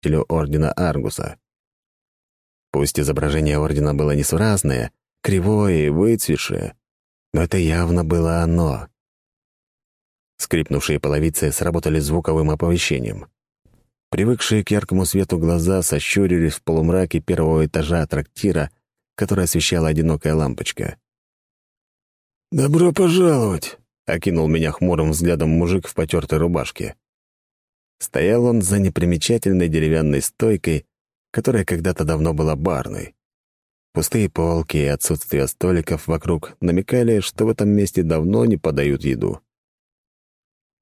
служителю Ордена Аргуса. Пусть изображение Ордена было несуразное, кривое и выцветшее, но это явно было оно. Скрипнувшие половицы сработали звуковым оповещением. Привыкшие к яркому свету глаза сощурились в полумраке первого этажа трактира, который освещала одинокая лампочка. «Добро пожаловать!» — окинул меня хмурым взглядом мужик в потертой рубашке. Стоял он за непримечательной деревянной стойкой, которая когда-то давно была барной. Пустые полки и отсутствие столиков вокруг намекали, что в этом месте давно не подают еду.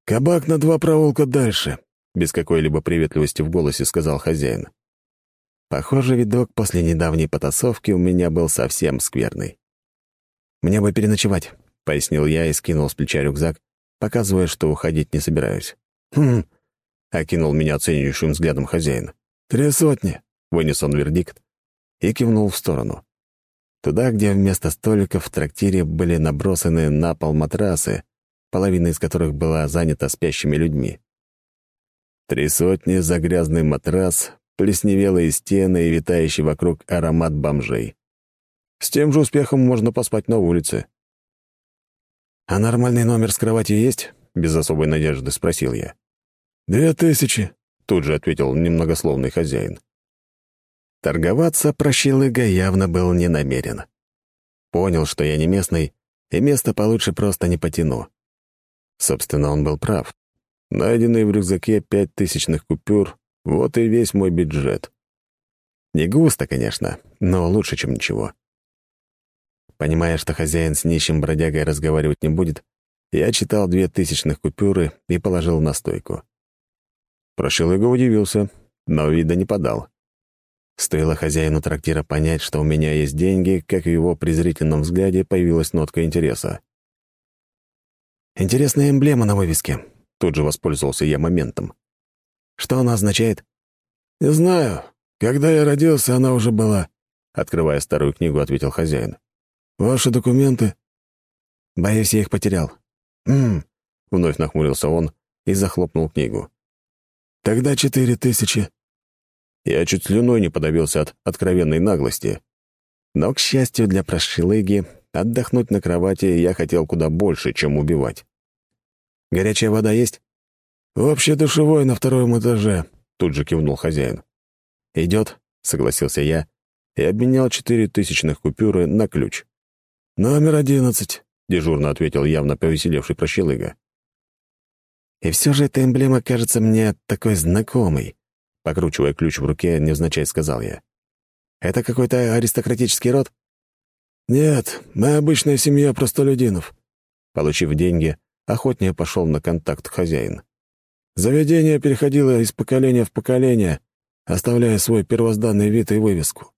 «Кабак на два проволока дальше», — без какой-либо приветливости в голосе сказал хозяин. Похоже, видок после недавней потасовки у меня был совсем скверный. «Мне бы переночевать», — пояснил я и скинул с плеча рюкзак, показывая, что уходить не собираюсь. «Хм», — окинул меня оценивающим взглядом хозяин. «Три сотни», — вынес он вердикт и кивнул в сторону. Туда, где вместо столиков в трактире были набросаны на пол матрасы, половина из которых была занята спящими людьми. Три сотни за грязный матрас, плесневелые стены и витающий вокруг аромат бомжей. С тем же успехом можно поспать на улице. «А нормальный номер с кроватью есть?» — без особой надежды спросил я. «Две тысячи», — тут же ответил немногословный хозяин. Торговаться прощелыга явно был не намерен. Понял, что я не местный, и место получше просто не потяну. Собственно, он был прав. Найденные в рюкзаке пять тысячных купюр — вот и весь мой бюджет. Не густо, конечно, но лучше, чем ничего. Понимая, что хозяин с нищим бродягой разговаривать не будет, я читал две тысячных купюры и положил на стойку. Прощелыга удивился, но вида не подал. Стоило хозяину трактира понять, что у меня есть деньги, как в его презрительном взгляде появилась нотка интереса. «Интересная эмблема на вывеске», — тут же воспользовался я моментом. «Что она означает?» «Не знаю. Когда я родился, она уже была», — открывая старую книгу, ответил хозяин. «Ваши документы?» «Боюсь, я их потерял». «Ммм», — вновь нахмурился он и захлопнул книгу. «Тогда четыре тысячи». Я чуть слюной не подавился от откровенной наглости. Но, к счастью для прошилыги, отдохнуть на кровати я хотел куда больше, чем убивать. «Горячая вода есть?» «В общедушевой на втором этаже», — тут же кивнул хозяин. «Идет», — согласился я и обменял четыре тысячных купюры на ключ. «Номер одиннадцать», — дежурно ответил явно повеселевший прощелыга. «И все же эта эмблема кажется мне такой знакомой», — покручивая ключ в руке, невзначай сказал я. «Это какой-то аристократический род?» «Нет, мы обычная семья простолюдинов». Получив деньги, охотнее пошел на контакт хозяин. Заведение переходило из поколения в поколение, оставляя свой первозданный вид и вывеску.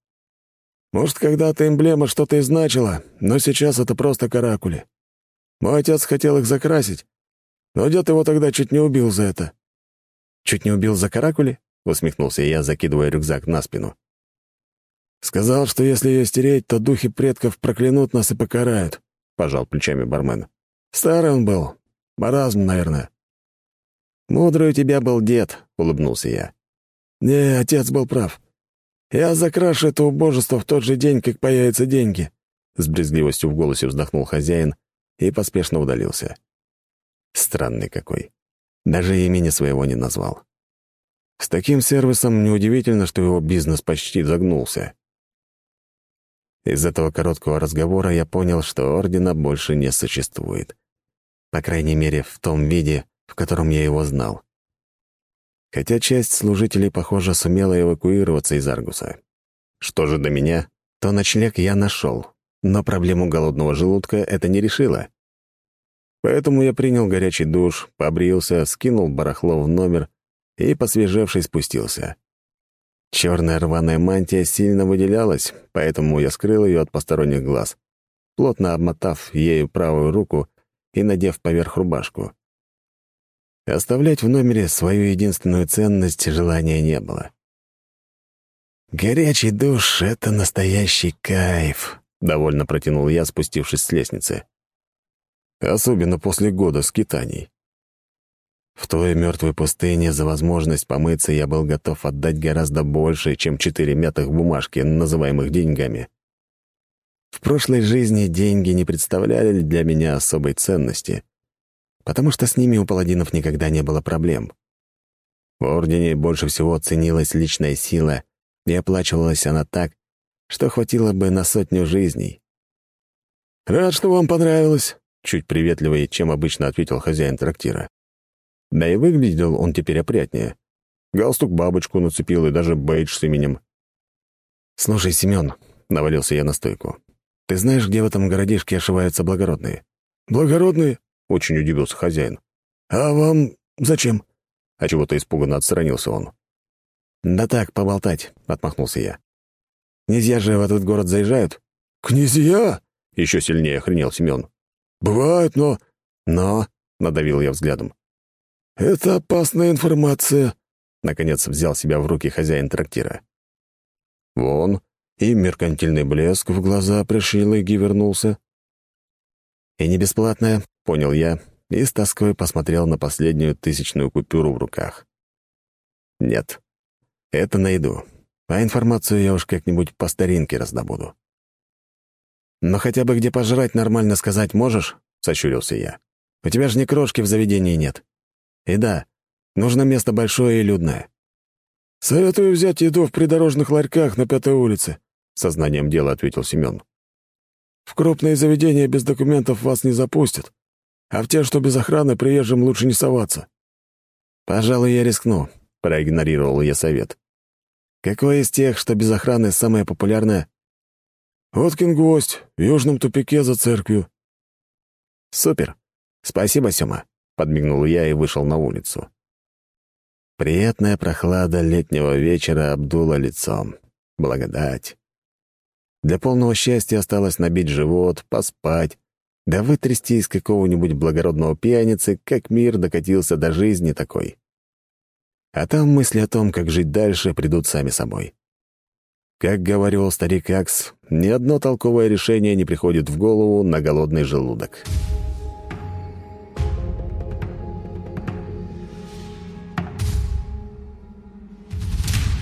Может, когда-то эмблема что-то и значила, но сейчас это просто каракули. Мой отец хотел их закрасить, но дед его тогда чуть не убил за это». «Чуть не убил за каракули?» — усмехнулся я, закидывая рюкзак на спину. «Сказал, что если ее стереть, то духи предков проклянут нас и покарают», — пожал плечами бармен. «Старый он был. Маразм, наверное». «Мудрый у тебя был дед», — улыбнулся я. «Не, отец был прав. Я закрашу это убожество в тот же день, как появятся деньги», — с брезгливостью в голосе вздохнул хозяин и поспешно удалился. Странный какой. Даже имени своего не назвал. С таким сервисом неудивительно, что его бизнес почти загнулся. Из этого короткого разговора я понял, что Ордена больше не существует. По крайней мере, в том виде, в котором я его знал. Хотя часть служителей, похоже, сумела эвакуироваться из Аргуса. Что же до меня, то ночлег я нашел, но проблему голодного желудка это не решило. Поэтому я принял горячий душ, побрился, скинул барахло в номер и, посвежевший, спустился. Черная рваная мантия сильно выделялась, поэтому я скрыл ее от посторонних глаз, плотно обмотав ею правую руку и надев поверх рубашку. Оставлять в номере свою единственную ценность желания не было. «Горячий душ — это настоящий кайф», — довольно протянул я, спустившись с лестницы. Особенно после года скитаний. В той мертвой пустыне за возможность помыться я был готов отдать гораздо больше, чем четыре мятых бумажки, называемых деньгами. В прошлой жизни деньги не представляли для меня особой ценности, потому что с ними у паладинов никогда не было проблем. В Ордене больше всего ценилась личная сила, и оплачивалась она так, что хватило бы на сотню жизней. «Рад, что вам понравилось», — чуть приветливее, чем обычно ответил хозяин трактира. Да и выглядел он теперь опрятнее. Галстук бабочку нацепил и даже бейдж с именем. «Слушай, Семен», — навалился я на стойку, — «ты знаешь, где в этом городишке ошиваются благородные?» «Благородные?» — очень удивился хозяин. «А вам зачем?» А чего-то испуганно отстранился он. «Да так, поболтать», — отмахнулся я. «Князья же в этот город заезжают?» «Князья?» — еще сильнее охренел Семен. «Бывает, но...» «Но...» — надавил я взглядом. «Это опасная информация», — наконец взял себя в руки хозяин трактира. Вон, и меркантильный блеск в глаза пришил и вернулся. «И не бесплатная», — понял я, и с тоской посмотрел на последнюю тысячную купюру в руках. «Нет, это найду, а информацию я уж как-нибудь по старинке раздобуду». «Но хотя бы где пожрать нормально сказать можешь?» — сощурился я. «У тебя же ни крошки в заведении нет. И да, нужно место большое и людное». «Советую взять еду в придорожных ларьках на Пятой улице», — сознанием дела ответил Семен. «В крупные заведения без документов вас не запустят а в те, что без охраны, приезжим лучше не соваться». «Пожалуй, я рискну», — проигнорировал я совет. «Какое из тех, что без охраны, самое популярное?» «Воткин гвоздь, в южном тупике за церковью». «Супер. Спасибо, Сёма», — подмигнул я и вышел на улицу. Приятная прохлада летнего вечера обдула лицом. Благодать. Для полного счастья осталось набить живот, поспать, да вытрясти из какого-нибудь благородного пьяницы, как мир докатился до жизни такой. А там мысли о том, как жить дальше, придут сами собой. Как говорил старик Акс, ни одно толковое решение не приходит в голову на голодный желудок.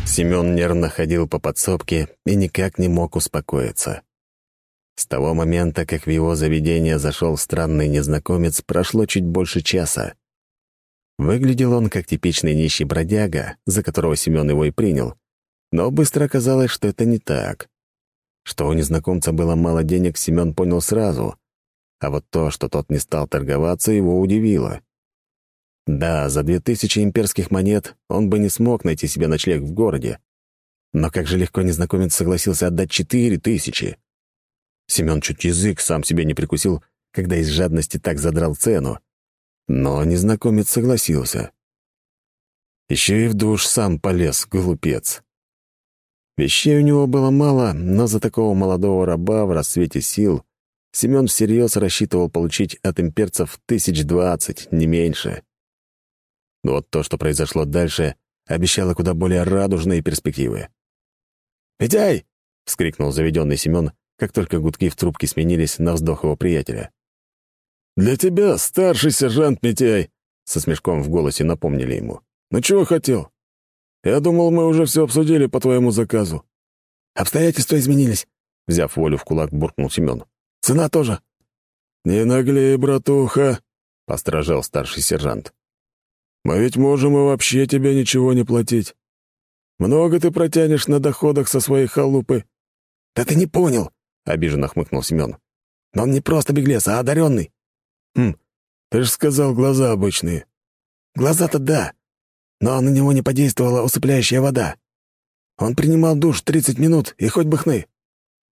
Семен нервно ходил по подсобке и никак не мог успокоиться. С того момента, как в его заведение зашел странный незнакомец, прошло чуть больше часа. Выглядел он как типичный нищий бродяга, за которого Семен его и принял. Но быстро оказалось, что это не так. Что у незнакомца было мало денег, Семен понял сразу. А вот то, что тот не стал торговаться, его удивило. Да, за две тысячи имперских монет он бы не смог найти себе ночлег в городе. Но как же легко незнакомец согласился отдать четыре тысячи. Семен чуть язык сам себе не прикусил, когда из жадности так задрал цену. Но незнакомец согласился. Еще и в душ сам полез, глупец. Вещей у него было мало, но за такого молодого раба в рассвете сил Семен всерьез рассчитывал получить от имперцев тысяч двадцать, не меньше. Но вот то, что произошло дальше, обещало куда более радужные перспективы. «Петяй!» — вскрикнул заведенный Семен как только гудки в трубке сменились на вздох его приятеля. «Для тебя, старший сержант Митяй!» — со смешком в голосе напомнили ему. «Ну чего хотел? Я думал, мы уже все обсудили по твоему заказу». «Обстоятельства изменились», — взяв волю в кулак, буркнул Семен. «Цена тоже». «Не наглей, братуха», — постражал старший сержант. «Мы ведь можем и вообще тебе ничего не платить. Много ты протянешь на доходах со своей халупы». «Да ты не понял», — обиженно хмыкнул Семен. «Но он не просто беглец, а одаренный». «Хм, ты же сказал, глаза обычные». «Глаза-то да, но на него не подействовала усыпляющая вода. Он принимал душ тридцать минут, и хоть бы хны».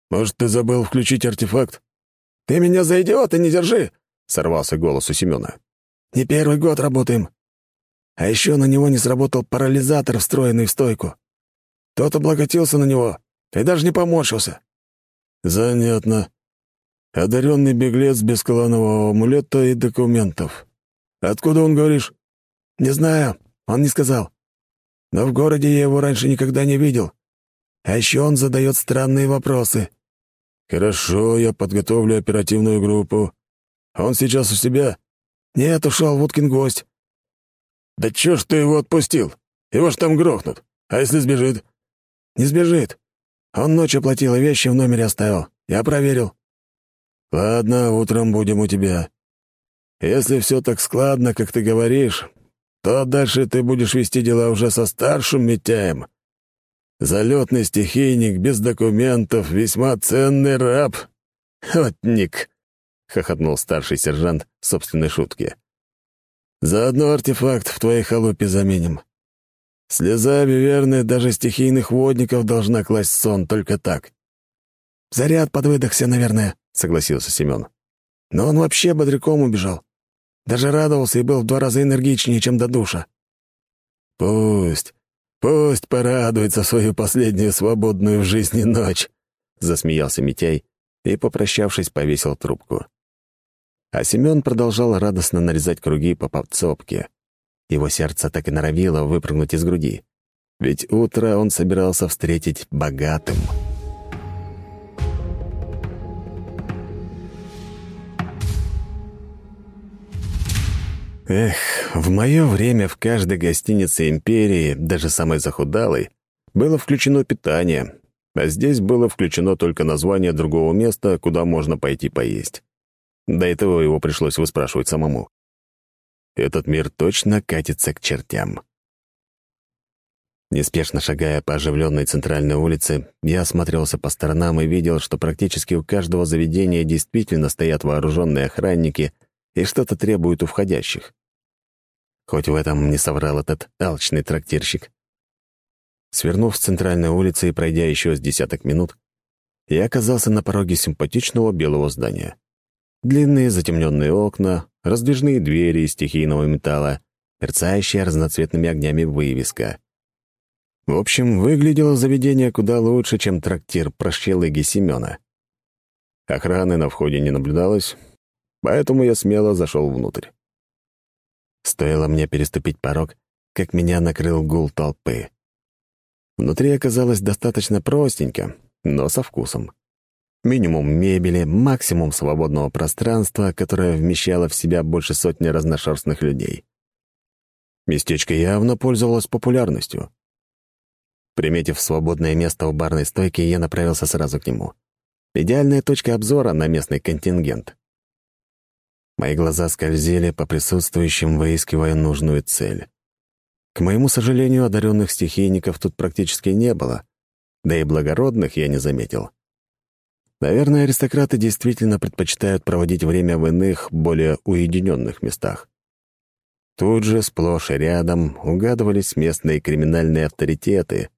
«Может, ты забыл включить артефакт?» «Ты меня за идиота не держи!» — сорвался голос у Семена. «Не первый год работаем. А еще на него не сработал парализатор, встроенный в стойку. Тот облокотился на него и даже не поморщился. «Занятно. Одаренный беглец без кланового амулета и документов. Откуда он, говоришь?» «Не знаю, он не сказал. Но в городе я его раньше никогда не видел. А еще он задает странные вопросы». «Хорошо, я подготовлю оперативную группу. Он сейчас у себя?» «Нет, ушел, Вудкин гость». «Да чё ж ты его отпустил? Его ж там грохнут. А если сбежит?» «Не сбежит. Он ночью платил, и вещи в номере оставил. Я проверил». «Ладно, утром будем у тебя. Если все так складно, как ты говоришь, то дальше ты будешь вести дела уже со старшим Митяем. Залетный стихийник, без документов, весьма ценный раб. Вот ник!» — хохотнул старший сержант в собственной шутке. «Заодно артефакт в твоей халупе заменим. Слеза верная даже стихийных водников должна класть сон только так». «Заряд подвыдохся, наверное», — согласился Семен. «Но он вообще бодряком убежал. Даже радовался и был в два раза энергичнее, чем до душа. «Пусть, пусть порадуется свою последнюю свободную в жизни ночь», — засмеялся Митяй и, попрощавшись, повесил трубку. А Семен продолжал радостно нарезать круги по подсобке. Его сердце так и норовило выпрыгнуть из груди. Ведь утро он собирался встретить богатым. Эх, в мое время в каждой гостинице империи, даже самой захудалой, было включено питание, а здесь было включено только название другого места, куда можно пойти поесть. До этого его пришлось выспрашивать самому. Этот мир точно катится к чертям. Неспешно шагая по оживленной центральной улице, я осматривался по сторонам и видел, что практически у каждого заведения действительно стоят вооруженные охранники и что-то требуют у входящих. Хоть в этом не соврал этот алчный трактирщик. Свернув с центральной улицы и пройдя еще с десяток минут, я оказался на пороге симпатичного белого здания. Длинные затемненные окна, раздвижные двери из стихийного металла, мерцающая разноцветными огнями вывеска. В общем, выглядело заведение куда лучше, чем трактир прощелыги Семена. Охраны на входе не наблюдалось, поэтому я смело зашел внутрь. Стоило мне переступить порог, как меня накрыл гул толпы. Внутри оказалось достаточно простенько, но со вкусом. Минимум мебели, максимум свободного пространства, которое вмещало в себя больше сотни разношерстных людей. Местечко явно пользовалось популярностью. Приметив свободное место у барной стойки, я направился сразу к нему. Идеальная точка обзора на местный контингент. Мои глаза скользили по присутствующим, выискивая нужную цель. К моему сожалению, одаренных стихийников тут практически не было, да и благородных я не заметил. Наверное, аристократы действительно предпочитают проводить время в иных, более уединенных местах. Тут же, сплошь и рядом, угадывались местные криминальные авторитеты.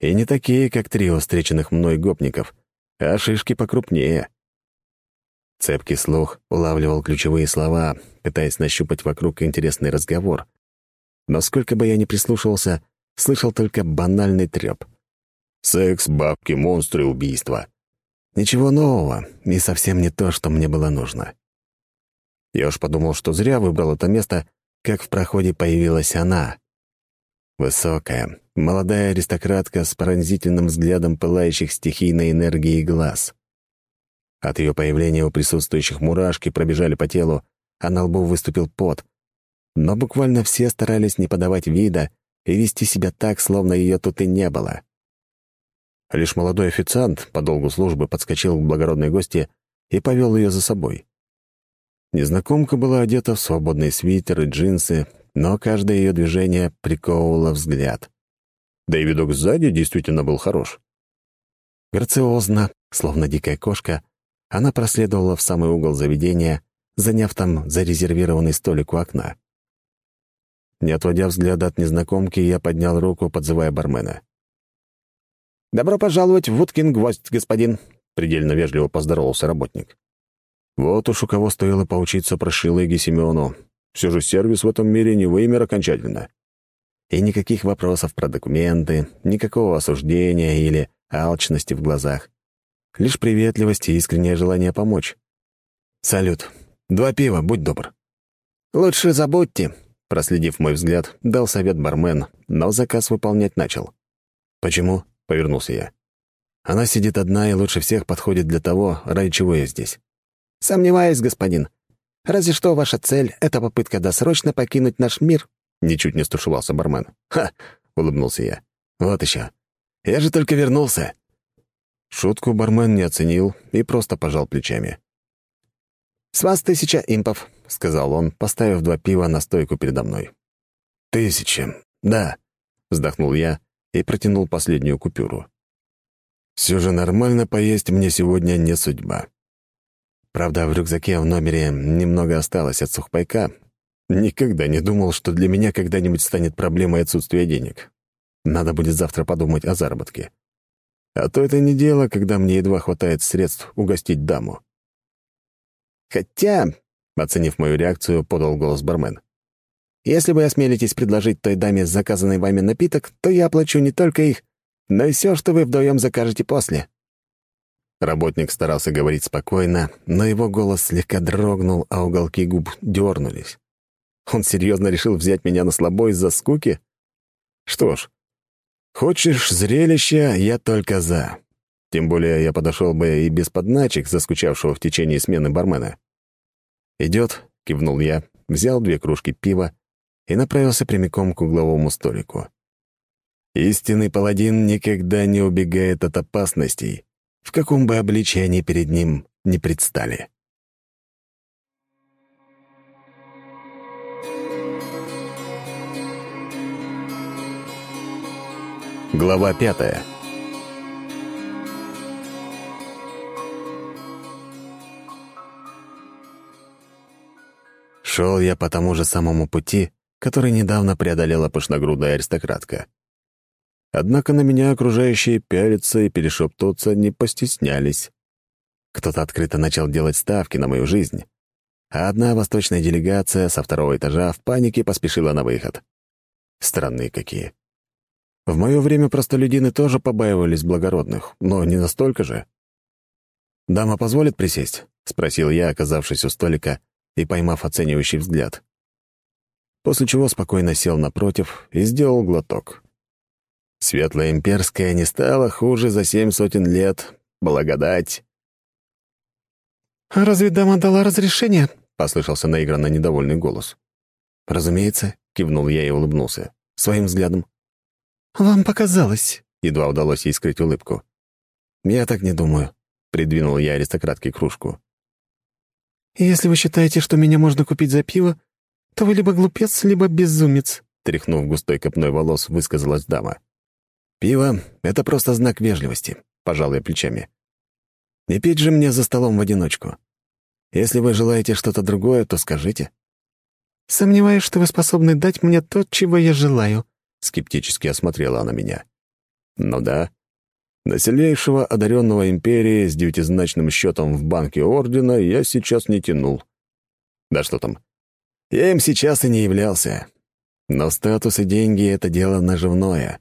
И не такие, как трио встреченных мной гопников, а шишки покрупнее. Цепкий слух улавливал ключевые слова, пытаясь нащупать вокруг интересный разговор. Но сколько бы я ни прислушивался, слышал только банальный треп. Секс, бабки, монстры, убийства. Ничего нового и совсем не то, что мне было нужно. Я уж подумал, что зря выбрал это место, как в проходе появилась она. Высокая, молодая аристократка с пронзительным взглядом пылающих стихийной энергией глаз. От ее появления у присутствующих мурашки пробежали по телу, а на лбу выступил пот. Но буквально все старались не подавать вида и вести себя так, словно ее тут и не было. Лишь молодой официант по долгу службы подскочил к благородной гости и повел ее за собой. Незнакомка была одета в свободный свитер и джинсы, но каждое ее движение приковывало взгляд. Да и видок сзади действительно был хорош. Грациозно, словно дикая кошка, она проследовала в самый угол заведения, заняв там зарезервированный столик у окна. Не отводя взгляда от незнакомки, я поднял руку, подзывая бармена. «Добро пожаловать в Уткин гвоздь, господин», — предельно вежливо поздоровался работник. Вот уж у кого стоило поучиться про Шилыги Семену. Все же сервис в этом мире не вымер окончательно. И никаких вопросов про документы, никакого осуждения или алчности в глазах. Лишь приветливость и искреннее желание помочь. «Салют. Два пива, будь добр». «Лучше забудьте», — проследив мой взгляд, дал совет бармен, но заказ выполнять начал. «Почему?» — повернулся я. «Она сидит одна и лучше всех подходит для того, ради чего я здесь». «Сомневаюсь, господин. Разве что ваша цель — это попытка досрочно покинуть наш мир». Ничуть не стушевался бармен. «Ха!» — улыбнулся я. «Вот еще. Я же только вернулся!» Шутку бармен не оценил и просто пожал плечами. «С вас тысяча импов», — сказал он, поставив два пива на стойку передо мной. «Тысяча, да», — вздохнул я и протянул последнюю купюру. «Все же нормально поесть мне сегодня не судьба». Правда, в рюкзаке в номере немного осталось от сухпайка. Никогда не думал, что для меня когда-нибудь станет проблемой отсутствие денег. Надо будет завтра подумать о заработке. А то это не дело, когда мне едва хватает средств угостить даму. «Хотя», — оценив мою реакцию, подал голос бармен, «если вы осмелитесь предложить той даме заказанный вами напиток, то я оплачу не только их, но и все, что вы вдвоем закажете после». Работник старался говорить спокойно, но его голос слегка дрогнул, а уголки губ дернулись. Он серьезно решил взять меня на слабо из-за скуки? Что ж, Хочешь зрелища, я только за. Тем более я подошел бы и без подначек, заскучавшего в течение смены бармена. «Идет», — кивнул я, взял две кружки пива и направился прямиком к угловому столику. Истинный паладин никогда не убегает от опасностей, в каком бы обличии они перед ним не предстали. Глава пятая. Шел я по тому же самому пути, который недавно преодолела пышногрудая аристократка. Однако на меня окружающие пялиться и перешептываться не постеснялись. Кто-то открыто начал делать ставки на мою жизнь, а одна восточная делегация со второго этажа в панике поспешила на выход. Странные какие. В мое время простолюдины тоже побаивались благородных, но не настолько же. «Дама позволит присесть?» — спросил я, оказавшись у столика и поймав оценивающий взгляд. После чего спокойно сел напротив и сделал глоток. Светлая имперская не стала хуже за семь сотен лет. Благодать. «А разве дама дала разрешение?» — послышался наигранно недовольный голос. «Разумеется», — кивнул я и улыбнулся. Своим взглядом. «Вам показалось», — едва удалось ей скрыть улыбку. «Я так не думаю», — придвинул я аристократке кружку. «Если вы считаете, что меня можно купить за пиво, то вы либо глупец, либо безумец», — тряхнув густой копной волос, высказалась дама. «Пиво — это просто знак вежливости», — пожал я плечами. «Не пить же мне за столом в одиночку. Если вы желаете что-то другое, то скажите». «Сомневаюсь, что вы способны дать мне то, чего я желаю», Скептически осмотрела она меня. «Ну да. На сильнейшего одаренного империи с девятизначным счетом в банке Ордена я сейчас не тянул. Да что там. Я им сейчас и не являлся. Но статус и деньги — это дело наживное.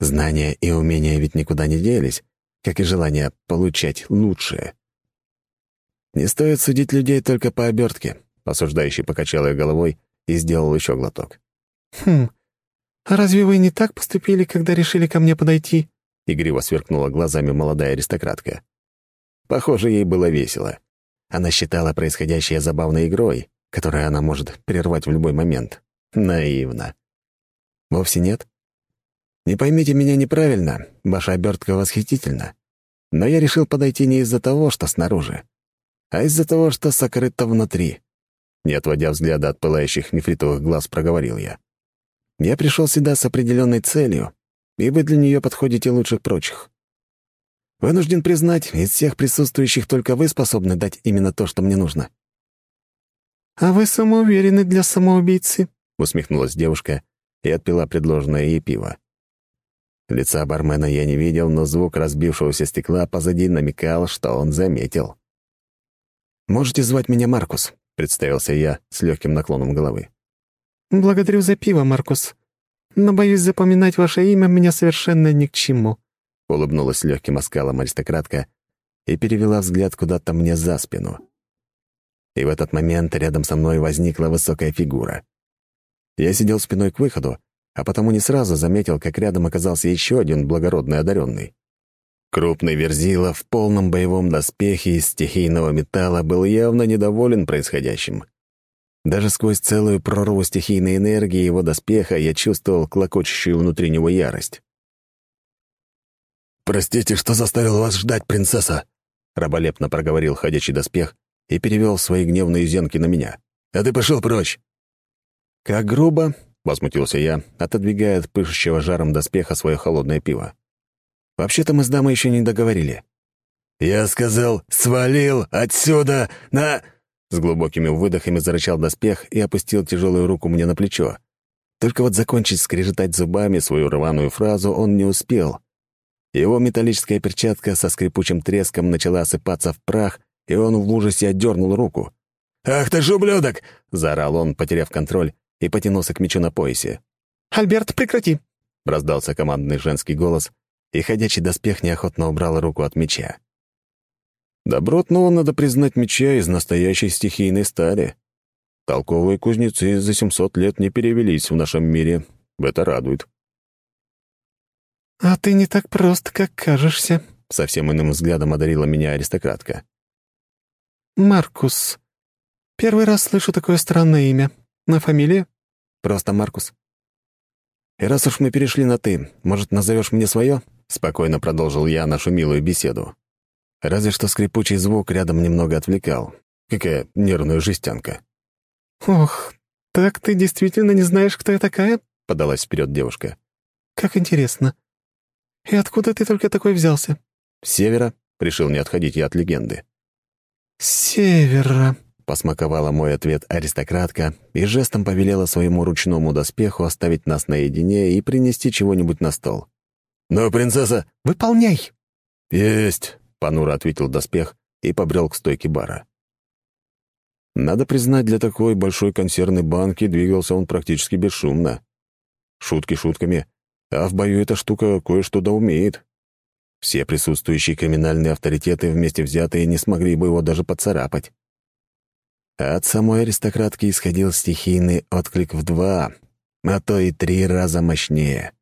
Знания и умения ведь никуда не делись, как и желание получать лучшее. Не стоит судить людей только по обертке, осуждающий покачал я головой и сделал еще глоток. «Хм, «А разве вы не так поступили, когда решили ко мне подойти?» — игриво сверкнула глазами молодая аристократка. Похоже, ей было весело. Она считала происходящее забавной игрой, которую она может прервать в любой момент. Наивно. Вовсе нет. Не поймите меня неправильно, ваша обертка восхитительна. Но я решил подойти не из-за того, что снаружи, а из-за того, что сокрыто внутри. Не отводя взгляда от пылающих нефритовых глаз, проговорил я. Я пришел сюда с определенной целью, и вы для нее подходите лучше прочих. Вынужден признать, из всех присутствующих только вы способны дать именно то, что мне нужно». «А вы самоуверены для самоубийцы», — усмехнулась девушка и отпила предложенное ей пиво. Лица бармена я не видел, но звук разбившегося стекла позади намекал, что он заметил. «Можете звать меня Маркус», — представился я с легким наклоном головы. «Благодарю за пиво, Маркус. Но, боюсь, запоминать ваше имя мне совершенно ни к чему», — улыбнулась легким оскалом аристократка и перевела взгляд куда-то мне за спину. И в этот момент рядом со мной возникла высокая фигура. Я сидел спиной к выходу, а потому не сразу заметил, как рядом оказался еще один благородный одаренный. Крупный верзила в полном боевом доспехе из стихийного металла был явно недоволен происходящим. Даже сквозь целую прорву стихийной энергии его доспеха я чувствовал клокочущую внутри него ярость. «Простите, что заставил вас ждать, принцесса!» — раболепно проговорил ходячий доспех и перевел свои гневные зенки на меня. «А ты пошел прочь!» «Как грубо!» — возмутился я, отодвигая от пышущего жаром доспеха свое холодное пиво. «Вообще-то мы с дамой еще не договорили». «Я сказал, свалил отсюда на...» С глубокими выдохами зарычал доспех и опустил тяжелую руку мне на плечо. Только вот закончить скрежетать зубами свою рваную фразу он не успел. Его металлическая перчатка со скрипучим треском начала осыпаться в прах, и он в ужасе отдернул руку. «Ах ты ж ублюдок!» — заорал он, потеряв контроль, и потянулся к мечу на поясе. «Альберт, прекрати!» — раздался командный женский голос, и ходячий доспех неохотно убрал руку от меча. Добротного, надо признать, меча из настоящей стихийной стали. Толковые кузнецы за 700 лет не перевелись в нашем мире. Это радует. «А ты не так прост, как кажешься», — совсем иным взглядом одарила меня аристократка. «Маркус. Первый раз слышу такое странное имя. На фамилия?» «Просто Маркус». «И раз уж мы перешли на «ты», может, назовешь мне свое?» — спокойно продолжил я нашу милую беседу. Разве что скрипучий звук рядом немного отвлекал. Какая нервная жестянка. «Ох, так ты действительно не знаешь, кто я такая?» — подалась вперед девушка. «Как интересно. И откуда ты только такой взялся?» «С севера», — решил не отходить я от легенды. «С севера», — посмаковала мой ответ аристократка и жестом повелела своему ручному доспеху оставить нас наедине и принести чего-нибудь на стол. «Ну, принцесса...» «Выполняй!» «Есть!» Понуро ответил доспех и побрел к стойке бара. Надо признать, для такой большой консервной банки двигался он практически бесшумно. Шутки шутками, а в бою эта штука кое-что да умеет. Все присутствующие криминальные авторитеты вместе взятые не смогли бы его даже поцарапать. А от самой аристократки исходил стихийный отклик в два, а то и три раза мощнее.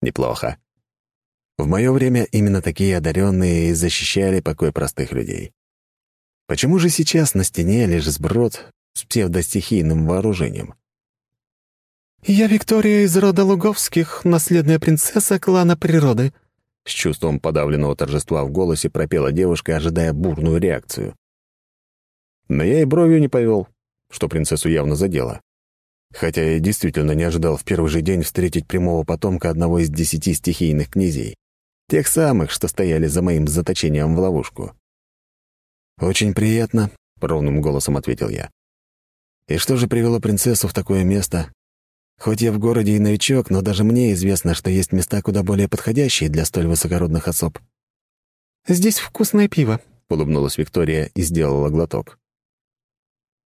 Неплохо. В мое время именно такие одаренные и защищали покой простых людей. Почему же сейчас на стене лишь сброд с псевдостихийным вооружением? «Я Виктория из рода Луговских, наследная принцесса клана природы», с чувством подавленного торжества в голосе пропела девушка, ожидая бурную реакцию. Но я и бровью не повел, что принцессу явно задело. Хотя я действительно не ожидал в первый же день встретить прямого потомка одного из десяти стихийных князей. Тех самых, что стояли за моим заточением в ловушку. «Очень приятно», — ровным голосом ответил я. «И что же привело принцессу в такое место? Хоть я в городе и новичок, но даже мне известно, что есть места куда более подходящие для столь высокородных особ». «Здесь вкусное пиво», — улыбнулась Виктория и сделала глоток.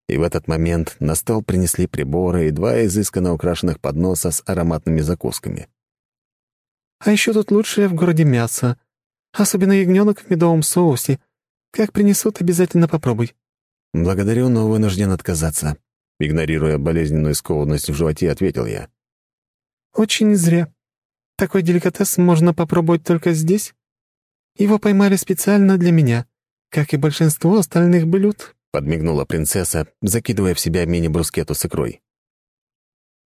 И в этот момент на стол принесли приборы и два изысканно украшенных подноса с ароматными закусками. А еще тут лучшее в городе мясо. Особенно ягненок в медовом соусе. Как принесут, обязательно попробуй». «Благодарю, но вынужден отказаться», — игнорируя болезненную скованность в животе, ответил я. «Очень зря. Такой деликатес можно попробовать только здесь. Его поймали специально для меня, как и большинство остальных блюд», — подмигнула принцесса, закидывая в себя мини-брускету с икрой.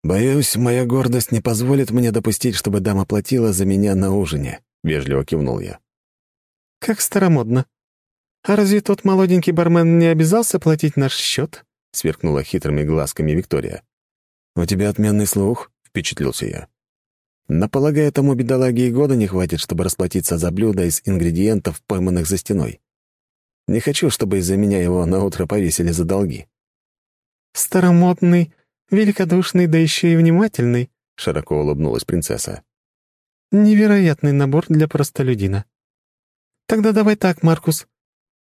«Боюсь, моя гордость не позволит мне допустить, чтобы дама платила за меня на ужине», — вежливо кивнул я. «Как старомодно. А разве тот молоденький бармен не обязался платить наш счет?» — сверкнула хитрыми глазками Виктория. «У тебя отменный слух», — впечатлился я. «Но, полагаю, тому бедолаге и года не хватит, чтобы расплатиться за блюдо из ингредиентов, пойманных за стеной. Не хочу, чтобы из-за меня его наутро повесили за долги». «Старомодный Великодушный, да еще и внимательный», — широко улыбнулась принцесса. «Невероятный набор для простолюдина. Тогда давай так, Маркус.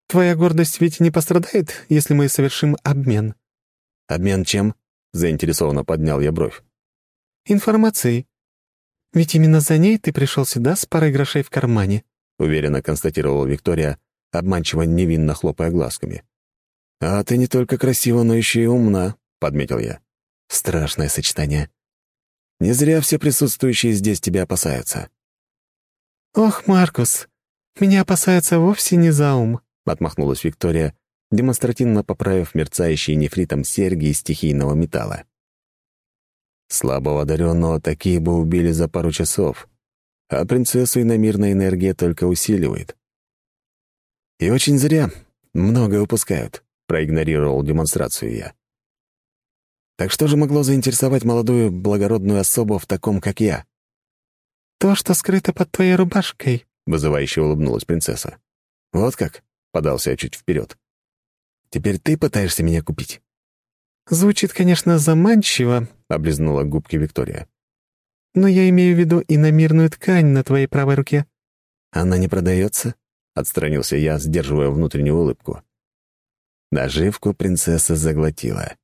Твоя гордость ведь не пострадает, если мы совершим обмен». «Обмен чем?» — заинтересованно поднял я бровь. «Информацией. Ведь именно за ней ты пришел сюда с парой грошей в кармане», — уверенно констатировала Виктория, обманчиво невинно хлопая глазками. «А ты не только красива, но еще и умна», — подметил я. Страшное сочетание. Не зря все присутствующие здесь тебя опасаются. «Ох, Маркус, меня опасаются вовсе не за ум», — отмахнулась Виктория демонстративно поправив мерцающие нефритом серьги из стихийного металла. Слабого одаренного такие бы убили за пару часов, а принцессу иномирная энергия только усиливает. И очень зря многое упускают, проигнорировал демонстрацию я. Так что же могло заинтересовать молодую благородную особу в таком, как я? «То, что скрыто под твоей рубашкой», — вызывающе улыбнулась принцесса. «Вот как?» — подался я чуть вперед. «Теперь ты пытаешься меня купить?» «Звучит, конечно, заманчиво», — облизнула губки Виктория. «Но я имею в виду иномирную ткань на твоей правой руке». «Она не продается?» — отстранился я, сдерживая внутреннюю улыбку. Наживку принцесса заглотила.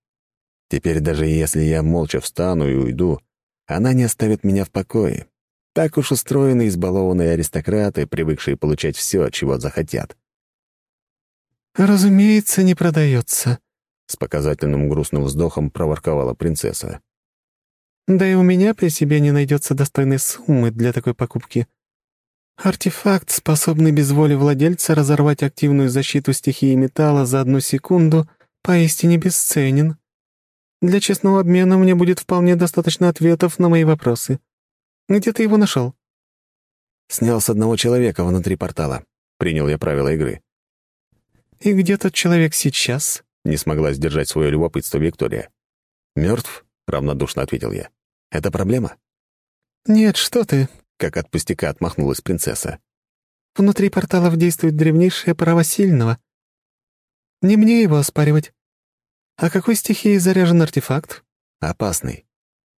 Теперь даже если я молча встану и уйду, она не оставит меня в покое. Так уж устроены избалованные аристократы, привыкшие получать все, чего захотят. «Разумеется, не продается», — с показательным грустным вздохом проворковала принцесса. «Да и у меня при себе не найдется достойной суммы для такой покупки. Артефакт, способный без воли владельца разорвать активную защиту стихии металла за одну секунду, поистине бесценен. Для честного обмена мне будет вполне достаточно ответов на мои вопросы. Где ты его нашел?» «Снял с одного человека внутри портала. Принял я правила игры». «И где тот человек сейчас?» — не смогла сдержать свое любопытство Виктория. «Мертв?» — равнодушно ответил я. «Это проблема?» «Нет, что ты!» — как от пустяка отмахнулась принцесса. «Внутри порталов действует древнейшее право сильного. Не мне его оспаривать. «А какой стихией заряжен артефакт?» «Опасный».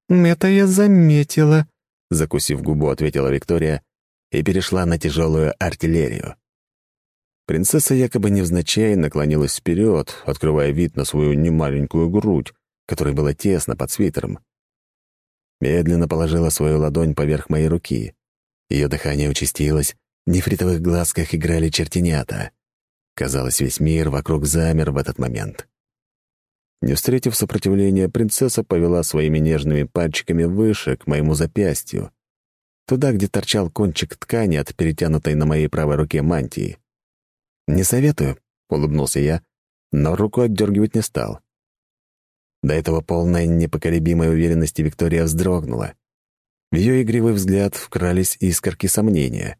«Это я заметила», — закусив губу, ответила Виктория и перешла на тяжелую артиллерию. Принцесса якобы невзначай наклонилась вперед, открывая вид на свою немаленькую грудь, которой было тесно под свитером. Медленно положила свою ладонь поверх моей руки. Ее дыхание участилось, в нефритовых глазках играли чертенята. Казалось, весь мир вокруг замер в этот момент. Не встретив сопротивления, принцесса повела своими нежными пальчиками выше, к моему запястью, туда, где торчал кончик ткани от перетянутой на моей правой руке мантии. «Не советую», — улыбнулся я, но руку отдергивать не стал. До этого полной непоколебимой уверенности Виктория вздрогнула. В ее игривый взгляд вкрались искорки сомнения.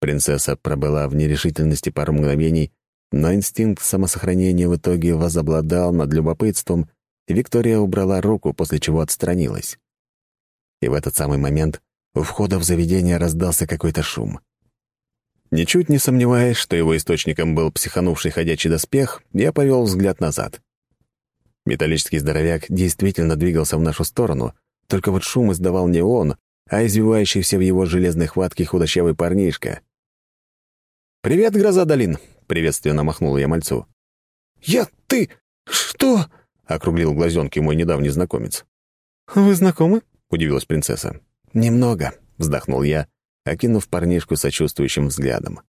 Принцесса пробыла в нерешительности пару мгновений, но инстинкт самосохранения в итоге возобладал над любопытством, и Виктория убрала руку, после чего отстранилась. И в этот самый момент у входа в заведение раздался какой-то шум. Ничуть не сомневаясь, что его источником был психанувший ходячий доспех, я повел взгляд назад. Металлический здоровяк действительно двигался в нашу сторону, только вот шум издавал не он, а извивающийся в его железной хватке худощавый парнишка. «Привет, гроза долин!» — приветственно махнул я мальцу. «Я... ты... что?» — округлил глазенки мой недавний знакомец. «Вы знакомы?» — удивилась принцесса. «Немного», — вздохнул я, окинув парнишку сочувствующим взглядом.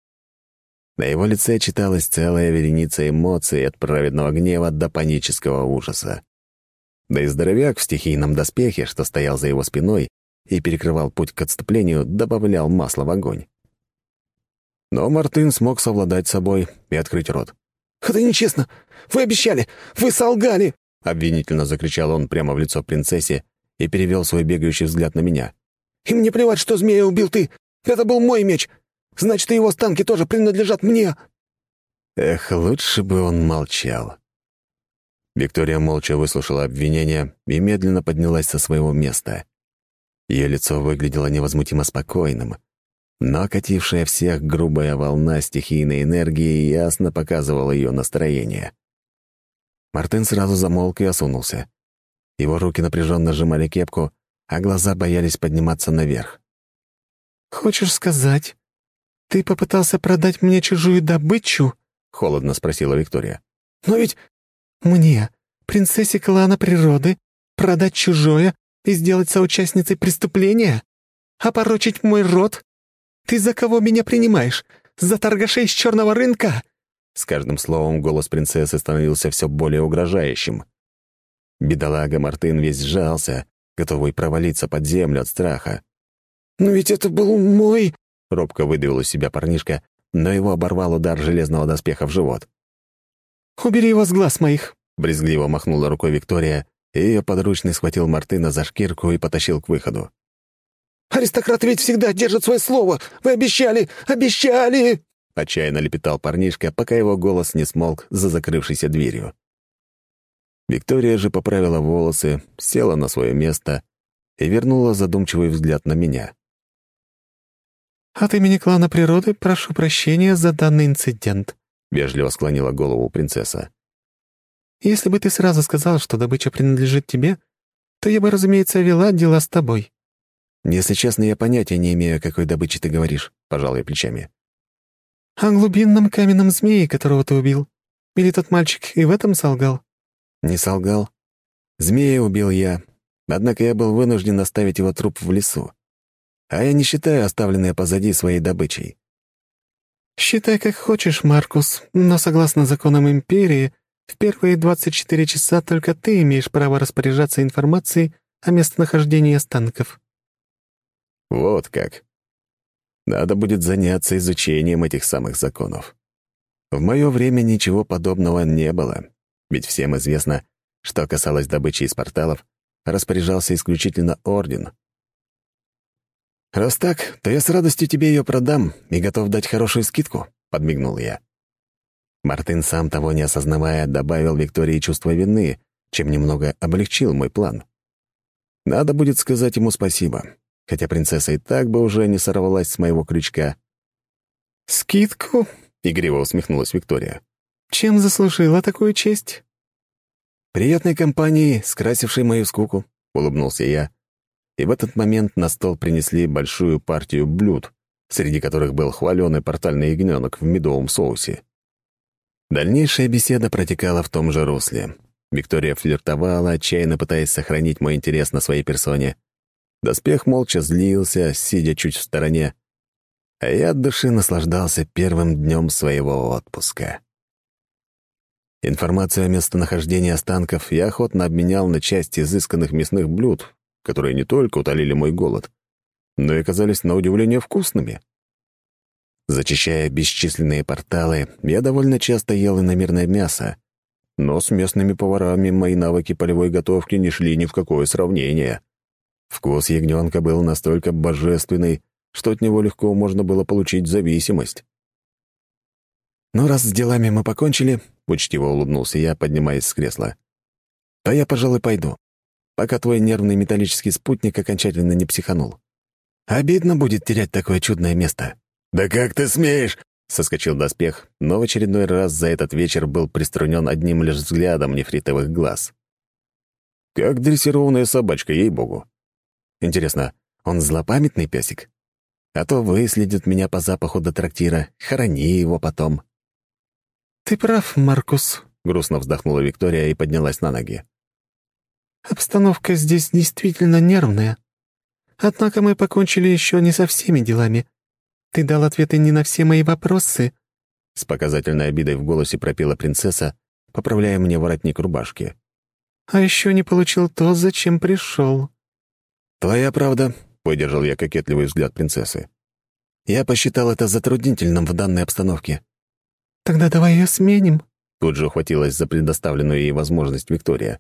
На его лице читалась целая вереница эмоций от праведного гнева до панического ужаса. Да и здоровяк в стихийном доспехе, что стоял за его спиной и перекрывал путь к отступлению, добавлял масло в огонь. Но Мартын смог совладать собой и открыть рот. «Это нечестно! Вы обещали! Вы солгали!» Обвинительно закричал он прямо в лицо принцессе и перевел свой бегающий взгляд на меня. «И мне плевать, что змея убил ты! Это был мой меч! Значит, и его станки тоже принадлежат мне!» Эх, лучше бы он молчал. Виктория молча выслушала обвинение и медленно поднялась со своего места. Ее лицо выглядело невозмутимо спокойным, но окатившая всех грубая волна стихийной энергии ясно показывала ее настроение. Мартын сразу замолк и осунулся. Его руки напряженно сжимали кепку, а глаза боялись подниматься наверх. «Хочешь сказать, ты попытался продать мне чужую добычу?» — холодно спросила Виктория. «Но ведь...» «Мне, принцессе клана природы, продать чужое и сделать соучастницей преступления? Опорочить мой род? «Ты за кого меня принимаешь? За торгашей с черного рынка?» С каждым словом голос принцессы становился все более угрожающим. Бедолага Мартын весь сжался, готовый провалиться под землю от страха. «Но ведь это был мой...» — робко выдавил из себя парнишка, но его оборвал удар железного доспеха в живот. Убери его с глаз моих!» — брезгливо махнула рукой Виктория, и ее подручный схватил Мартына за шкирку и потащил к выходу. «Аристократы ведь всегда держат свое слово! Вы обещали! Обещали!» Отчаянно лепетал парнишка, пока его голос не смолк за закрывшейся дверью. Виктория же поправила волосы, села на свое место и вернула задумчивый взгляд на меня. «От имени клана природы прошу прощения за данный инцидент», — вежливо склонила голову принцесса. «Если бы ты сразу сказал, что добыча принадлежит тебе, то я бы, разумеется, вела дела с тобой». «Если честно, я понятия не имею, о какой добыче ты говоришь», — пожал я плечами. «О глубинном каменном змее, которого ты убил. Или тот мальчик и в этом солгал?» «Не солгал. Змея убил я, однако я был вынужден оставить его труп в лесу а я не считаю оставленное позади своей добычей. «Считай, как хочешь, Маркус, но согласно законам Империи, в первые 24 часа только ты имеешь право распоряжаться информацией о местонахождении останков». Вот как. Надо будет заняться изучением этих самых законов. В мое время ничего подобного не было, ведь всем известно, что касалось добычи из порталов, распоряжался исключительно Орден — «Раз так, то я с радостью тебе ее продам и готов дать хорошую скидку», — подмигнул я. Мартин, сам того не осознавая, добавил Виктории чувство вины, чем немного облегчил мой план. Надо будет сказать ему спасибо, хотя принцесса и так бы уже не сорвалась с моего крючка. «Скидку?» — игриво усмехнулась Виктория. «Чем заслужила такую честь?» «Приятной компании, скрасившей мою скуку», — улыбнулся я, и в этот момент на стол принесли большую партию блюд, среди которых был хваленый портальный ягненок в медовом соусе. Дальнейшая беседа протекала в том же русле. Виктория флиртовала, отчаянно пытаясь сохранить мой интерес на своей персоне. Доспех молча злился, сидя чуть в стороне, а я от души наслаждался первым днем своего отпуска. Информацию о местонахождении останков я охотно обменял на часть изысканных мясных блюд, которые не только утолили мой голод, но и оказались на удивление вкусными. Зачищая бесчисленные порталы, я довольно часто ел иномерное мясо, но с местными поварами мои навыки полевой готовки не шли ни в какое сравнение. Вкус ягненка был настолько божественный, что от него легко можно было получить зависимость. «Ну, раз с делами мы покончили», — учтиво улыбнулся я, поднимаясь с кресла, — «то я, пожалуй, пойду пока твой нервный металлический спутник окончательно не психанул. Обидно будет терять такое чудное место». «Да как ты смеешь?» — соскочил доспех, но в очередной раз за этот вечер был приструнен одним лишь взглядом нефритовых глаз. Как дрессированная собачка, ей-богу. Интересно, он злопамятный песик? А то выследит меня по запаху до трактира, хорони его потом. «Ты прав, Маркус», — грустно вздохнула Виктория и поднялась на ноги. Обстановка здесь действительно нервная. Однако мы покончили еще не со всеми делами. Ты дал ответы не на все мои вопросы». С показательной обидой в голосе пропела принцесса, поправляя мне воротник рубашки. «А еще не получил то, зачем пришел». «Твоя правда», — выдержал я кокетливый взгляд принцессы. «Я посчитал это затруднительным в данной обстановке». «Тогда давай ее сменим», — тут же ухватилась за предоставленную ей возможность Виктория.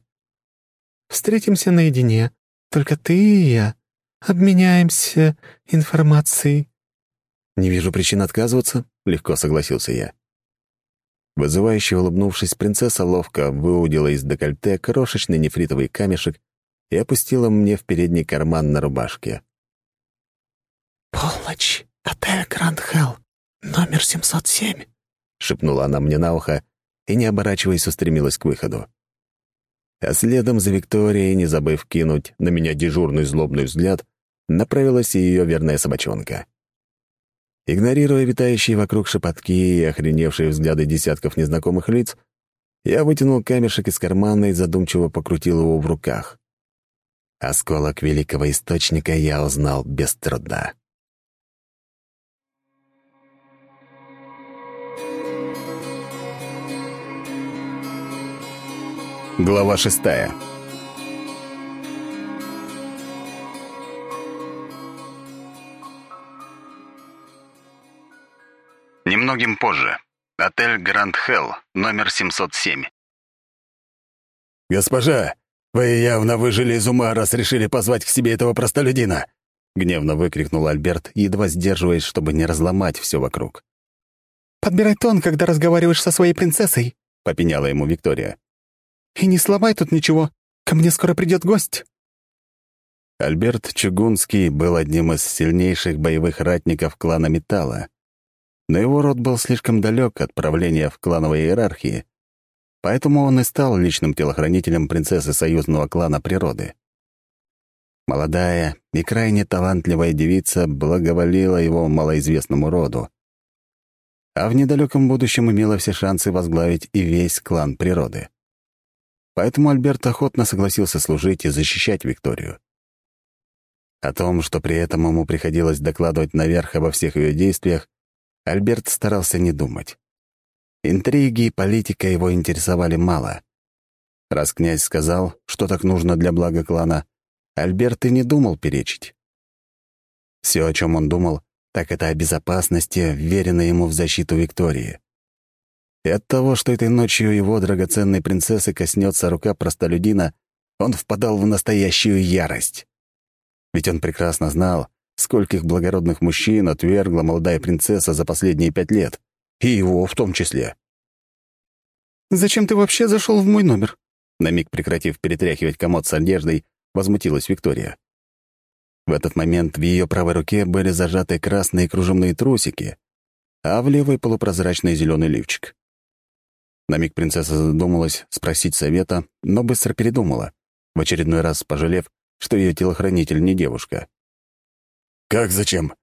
Встретимся наедине, только ты и я. Обменяемся информацией». «Не вижу причин отказываться», — легко согласился я. Вызывающе улыбнувшись, принцесса ловко выудила из декольте крошечный нефритовый камешек и опустила мне в передний карман на рубашке. «Полночь, отель Гранд Хелл, номер 707», — шепнула она мне на ухо и, не оборачиваясь, устремилась к выходу а следом за Викторией, не забыв кинуть на меня дежурный злобный взгляд, направилась и ее верная собачонка. Игнорируя витающие вокруг шепотки и охреневшие взгляды десятков незнакомых лиц, я вытянул камешек из кармана и задумчиво покрутил его в руках. Осколок великого источника я узнал без труда. Глава шестая. Немногим позже. Отель Гранд Хелл, номер 707. «Госпожа, вы явно выжили из ума, раз решили позвать к себе этого простолюдина!» — гневно выкрикнул Альберт, едва сдерживаясь, чтобы не разломать все вокруг. «Подбирай тон, когда разговариваешь со своей принцессой», — попеняла ему Виктория. «И не сломай тут ничего. Ко мне скоро придет гость». Альберт Чугунский был одним из сильнейших боевых ратников клана Металла, но его род был слишком далек от правления в клановой иерархии, поэтому он и стал личным телохранителем принцессы союзного клана природы. Молодая и крайне талантливая девица благоволила его малоизвестному роду, а в недалеком будущем имела все шансы возглавить и весь клан природы. Поэтому Альберт охотно согласился служить и защищать Викторию. О том, что при этом ему приходилось докладывать наверх обо всех ее действиях, Альберт старался не думать. Интриги и политика его интересовали мало. Раз князь сказал, что так нужно для блага клана, Альберт и не думал перечить. Все, о чем он думал, так это о безопасности, вверенной ему в защиту Виктории. И от того, что этой ночью его драгоценной принцессы коснется рука простолюдина, он впадал в настоящую ярость. Ведь он прекрасно знал, скольких благородных мужчин отвергла молодая принцесса за последние пять лет. И его в том числе. «Зачем ты вообще зашел в мой номер?» На миг прекратив перетряхивать комод с одеждой, возмутилась Виктория. В этот момент в ее правой руке были зажаты красные кружевные трусики, а в левой полупрозрачный зеленый лифчик. На миг принцесса задумалась спросить совета, но быстро передумала, в очередной раз пожалев, что ее телохранитель не девушка. «Как зачем?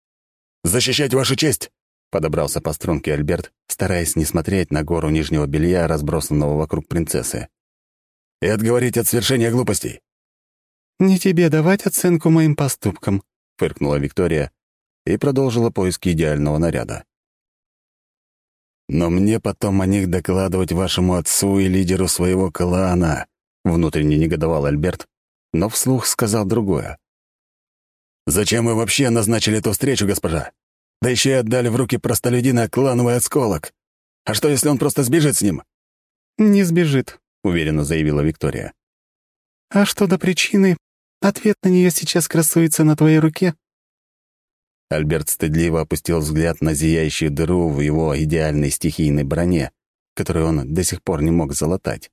Защищать вашу честь!» — подобрался по струнке Альберт, стараясь не смотреть на гору нижнего белья, разбросанного вокруг принцессы. «И отговорить от совершения глупостей!» «Не тебе давать оценку моим поступкам», — фыркнула Виктория и продолжила поиски идеального наряда. «Но мне потом о них докладывать вашему отцу и лидеру своего клана», — внутренне негодовал Альберт, но вслух сказал другое. «Зачем вы вообще назначили эту встречу, госпожа? Да еще и отдали в руки простолюдина клановый осколок. А что, если он просто сбежит с ним?» «Не сбежит», — уверенно заявила Виктория. «А что до причины? Ответ на нее сейчас красуется на твоей руке». Альберт стыдливо опустил взгляд на зияющую дыру в его идеальной стихийной броне, которую он до сих пор не мог залатать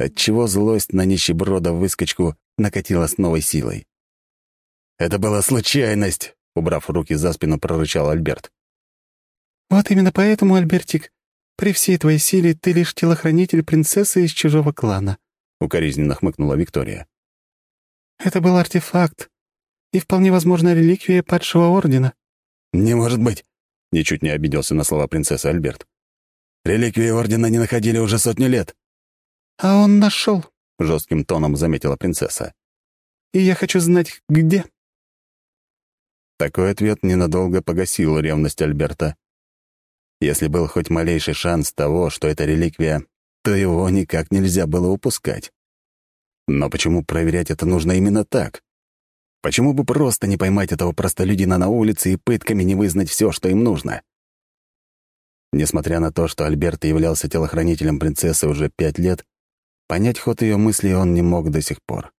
отчего злость на нищеброда выскочку накатила с новой силой. «Это была случайность!» — убрав руки за спину, прорычал Альберт. «Вот именно поэтому, Альбертик, при всей твоей силе ты лишь телохранитель принцессы из чужого клана», — укоризненно хмыкнула Виктория. «Это был артефакт и, вполне возможно, реликвия падшего ордена». «Не может быть!» — ничуть не обиделся на слова принцессы Альберт. «Реликвии ордена не находили уже сотню лет». «А он нашел», — жестким тоном заметила принцесса. «И я хочу знать, где». Такой ответ ненадолго погасил ревность Альберта. Если был хоть малейший шанс того, что это реликвия, то его никак нельзя было упускать. Но почему проверять это нужно именно так? Почему бы просто не поймать этого простолюдина на улице и пытками не вызнать все, что им нужно? Несмотря на то, что Альберт являлся телохранителем принцессы уже пять лет, Понять ход ее мыслей он не мог до сих пор.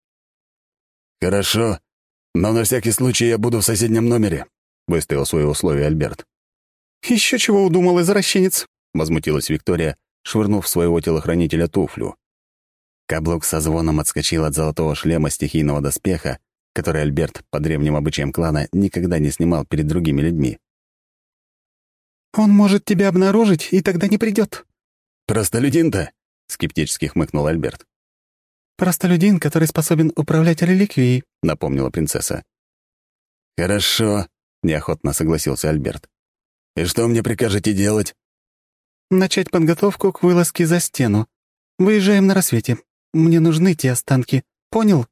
«Хорошо, но на всякий случай я буду в соседнем номере», — выставил свои условия Альберт. «Еще чего удумал, извращенец?» — возмутилась Виктория, швырнув своего телохранителя туфлю. Каблук со звоном отскочил от золотого шлема стихийного доспеха, который Альберт по древним обычаям клана никогда не снимал перед другими людьми. «Он может тебя обнаружить, и тогда не придет». «Простолюдин-то?» скептически хмыкнул Альберт. «Простолюдин, который способен управлять реликвией», — напомнила принцесса. «Хорошо», — неохотно согласился Альберт. «И что мне прикажете делать?» «Начать подготовку к вылазке за стену. Выезжаем на рассвете. Мне нужны те останки. Понял?»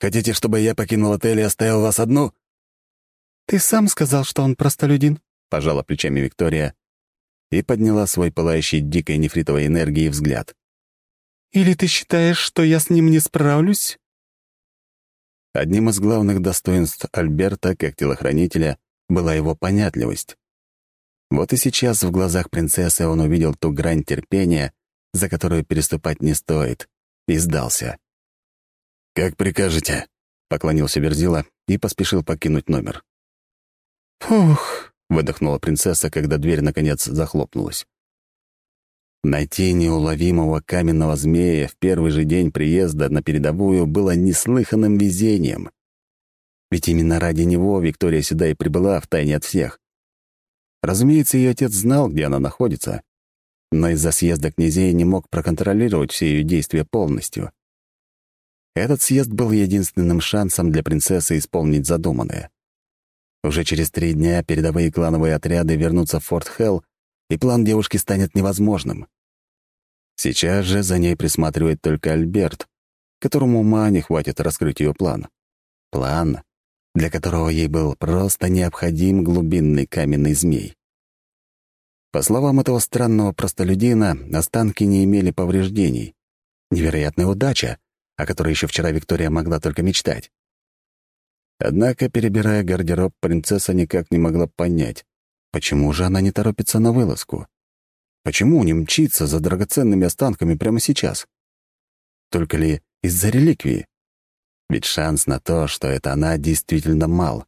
«Хотите, чтобы я покинул отель и оставил вас одну?» «Ты сам сказал, что он простолюдин», — пожала плечами Виктория и подняла свой пылающий дикой нефритовой энергией взгляд. «Или ты считаешь, что я с ним не справлюсь?» Одним из главных достоинств Альберта как телохранителя была его понятливость. Вот и сейчас в глазах принцессы он увидел ту грань терпения, за которую переступать не стоит, и сдался. «Как прикажете», — поклонился Верзила и поспешил покинуть номер. «Фух», — выдохнула принцесса, когда дверь, наконец, захлопнулась. Найти неуловимого каменного змея в первый же день приезда на передовую было неслыханным везением. Ведь именно ради него Виктория сюда и прибыла втайне от всех. Разумеется, ее отец знал, где она находится, но из-за съезда князей не мог проконтролировать все ее действия полностью. Этот съезд был единственным шансом для принцессы исполнить задуманное. Уже через три дня передовые клановые отряды вернутся в Форт Хелл, и план девушки станет невозможным. Сейчас же за ней присматривает только Альберт, которому ума не хватит раскрыть ее план. План, для которого ей был просто необходим глубинный каменный змей. По словам этого странного простолюдина, останки не имели повреждений. Невероятная удача, о которой еще вчера Виктория могла только мечтать. Однако, перебирая гардероб, принцесса никак не могла понять, почему же она не торопится на вылазку. Почему не мчится за драгоценными останками прямо сейчас? Только ли из-за реликвии? Ведь шанс на то, что это она, действительно мал.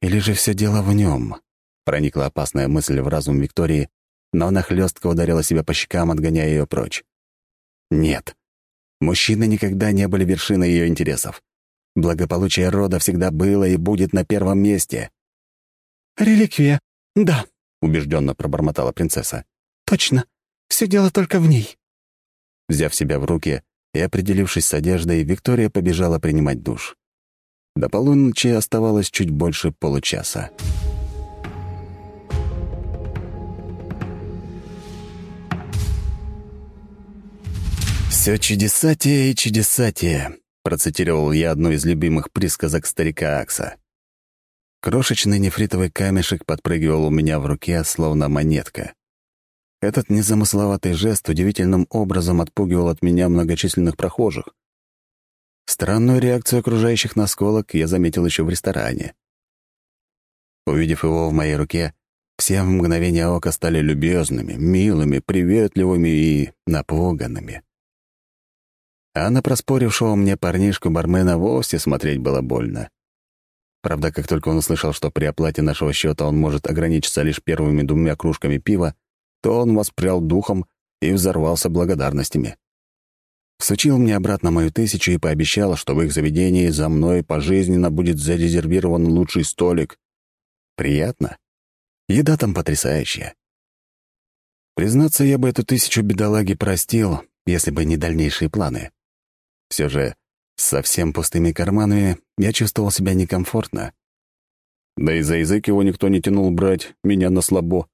Или же все дело в нем? Проникла опасная мысль в разум Виктории, но она хлестко ударила себя по щекам, отгоняя ее прочь. Нет. Мужчины никогда не были вершиной ее интересов. Благополучие рода всегда было и будет на первом месте. «Реликвия, да», — убежденно пробормотала принцесса. «Точно. Все дело только в ней». Взяв себя в руки и определившись с одеждой, Виктория побежала принимать душ. До полуночи оставалось чуть больше получаса. «Все чудесатие и чудесатие», — процитировал я одну из любимых присказок старика Акса. Крошечный нефритовый камешек подпрыгивал у меня в руке, словно монетка. Этот незамысловатый жест удивительным образом отпугивал от меня многочисленных прохожих. Странную реакцию окружающих на осколок я заметил еще в ресторане. Увидев его в моей руке, все в мгновение ока стали любезными, милыми, приветливыми и напуганными. А на проспорившего мне парнишку-бармена вовсе смотреть было больно. Правда, как только он услышал, что при оплате нашего счета он может ограничиться лишь первыми двумя кружками пива, то он воспрял духом и взорвался благодарностями. Всучил мне обратно мою тысячу и пообещал, что в их заведении за мной пожизненно будет зарезервирован лучший столик. Приятно. Еда там потрясающая. Признаться, я бы эту тысячу бедолаги простил, если бы не дальнейшие планы. Все же совсем пустыми карманами я чувствовал себя некомфортно. Да и за язык его никто не тянул брать, меня на слабо.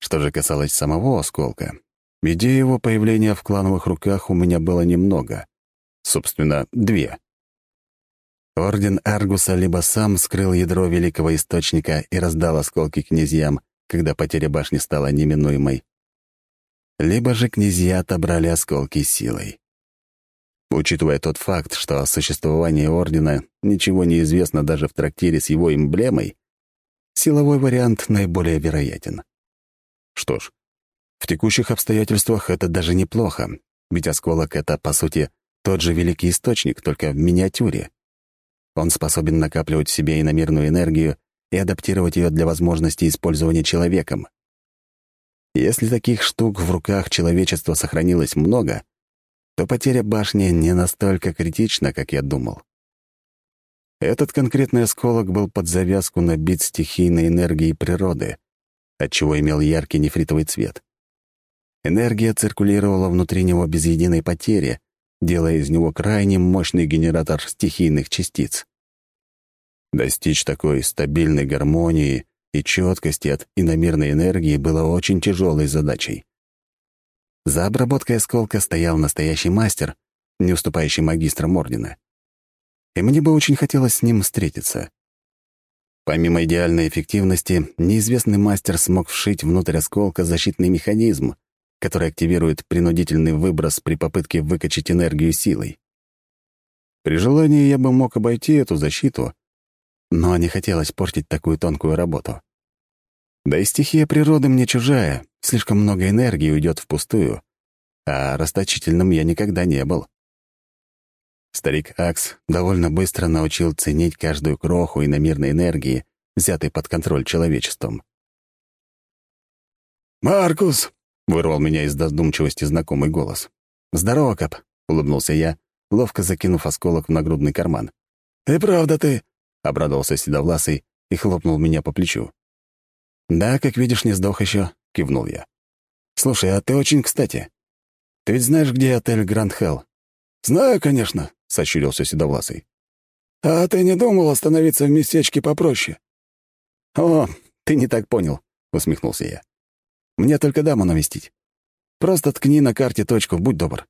Что же касалось самого осколка, идеи его появления в клановых руках у меня было немного. Собственно, две. Орден Аргуса либо сам скрыл ядро Великого Источника и раздал осколки князьям, когда потеря башни стала неминуемой, либо же князья отобрали осколки силой. Учитывая тот факт, что о существовании Ордена ничего не известно даже в трактире с его эмблемой, силовой вариант наиболее вероятен. Что ж, в текущих обстоятельствах это даже неплохо, ведь осколок — это, по сути, тот же великий источник, только в миниатюре. Он способен накапливать в себе иномерную энергию и адаптировать ее для возможности использования человеком. Если таких штук в руках человечества сохранилось много, то потеря башни не настолько критична, как я думал. Этот конкретный осколок был под завязку набит стихийной энергией природы, отчего имел яркий нефритовый цвет. Энергия циркулировала внутри него без единой потери, делая из него крайне мощный генератор стихийных частиц. Достичь такой стабильной гармонии и четкости от иномерной энергии было очень тяжелой задачей. За обработкой осколка стоял настоящий мастер, не уступающий магистрам Ордена. И мне бы очень хотелось с ним встретиться. Помимо идеальной эффективности, неизвестный мастер смог вшить внутрь осколка защитный механизм, который активирует принудительный выброс при попытке выкачать энергию силой. При желании я бы мог обойти эту защиту, но не хотелось портить такую тонкую работу. Да и стихия природы мне чужая, слишком много энергии уйдет впустую, а расточительным я никогда не был. Старик Акс довольно быстро научил ценить каждую кроху иномирной энергии, взятой под контроль человечеством. «Маркус!» — вырвал меня из задумчивости знакомый голос. «Здорово, Кап!» — улыбнулся я, ловко закинув осколок в нагрудный карман. «И правда ты?» — обрадовался Седовласый и хлопнул меня по плечу. «Да, как видишь, не сдох еще», — кивнул я. «Слушай, а ты очень кстати. Ты ведь знаешь, где отель Гранд Хелл?» «Знаю, конечно», — сощурился Седовласый. «А ты не думал остановиться в местечке попроще?» «О, ты не так понял», — усмехнулся я. «Мне только даму навестить. Просто ткни на карте точку, будь добр».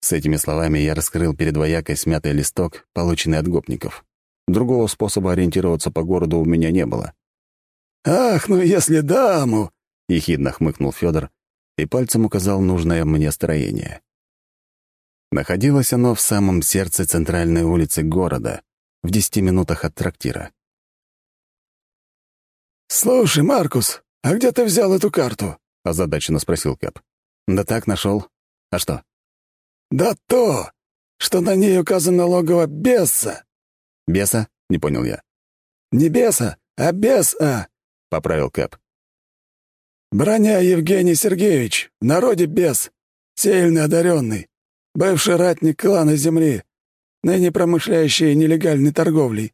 С этими словами я раскрыл перед воякой смятый листок, полученный от гопников. Другого способа ориентироваться по городу у меня не было. «Ах, ну если даму!» — ехидно хмыкнул Федор и пальцем указал нужное мне строение. Находилось оно в самом сердце центральной улицы города, в десяти минутах от трактира. «Слушай, Маркус, а где ты взял эту карту?» — озадаченно спросил Кэп. «Да так, нашел. А что?» «Да то, что на ней указано логово беса». «Беса?» — не понял я. «Не беса, а беса», — поправил Кэп. «Броня Евгений Сергеевич, в народе бес, сильный одаренный, бывший ратник клана Земли, ныне промышляющий нелегальной торговлей.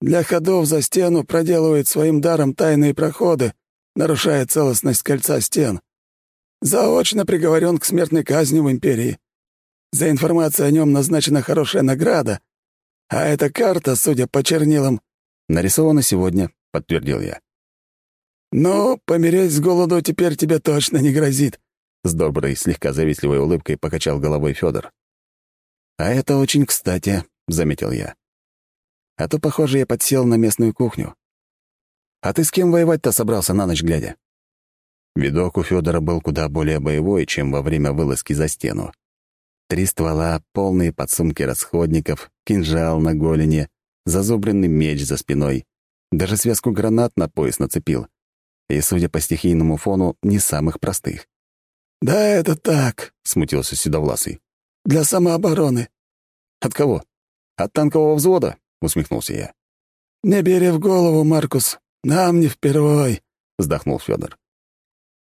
Для ходов за стену проделывает своим даром тайные проходы, нарушая целостность кольца стен. Заочно приговорен к смертной казни в Империи. За информацию о нем назначена хорошая награда, а эта карта, судя по чернилам...» «Нарисована сегодня», — подтвердил я. «Ну, помереть с голоду теперь тебе точно не грозит», — с доброй, слегка завистливой улыбкой покачал головой Федор. «А это очень кстати», — заметил я. «А то, похоже, я подсел на местную кухню. А ты с кем воевать-то собрался на ночь глядя?» Видок у Федора был куда более боевой, чем во время вылазки за стену. Три ствола, полные подсумки расходников, кинжал на голени, зазубренный меч за спиной. Даже связку гранат на пояс нацепил. И, судя по стихийному фону, не самых простых. «Да это так», — смутился Седовласый. «Для самообороны». «От кого? От танкового взвода?» — усмехнулся я. «Не бери в голову, Маркус. Нам не впервой», — вздохнул Федор.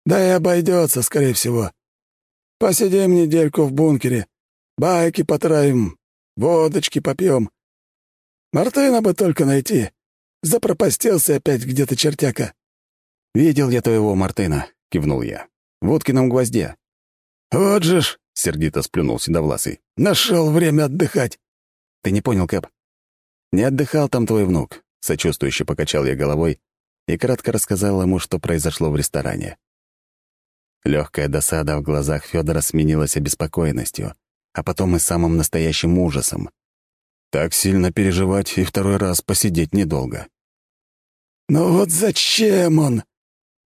«Да и обойдется, скорее всего. Посидим недельку в бункере, байки потравим, водочки попьем. Мартына бы только найти. Запропастился опять где-то чертяка». «Видел я твоего Мартына», — кивнул я. «В уткином гвозде». «Вот же ж», — сердито сплюнул Седовласый, — «нашел время отдыхать». «Ты не понял, Кэп? Не отдыхал там твой внук», — сочувствующе покачал я головой и кратко рассказал ему, что произошло в ресторане. Легкая досада в глазах Федора сменилась обеспокоенностью, а потом и самым настоящим ужасом. Так сильно переживать и второй раз посидеть недолго. «Ну вот зачем он?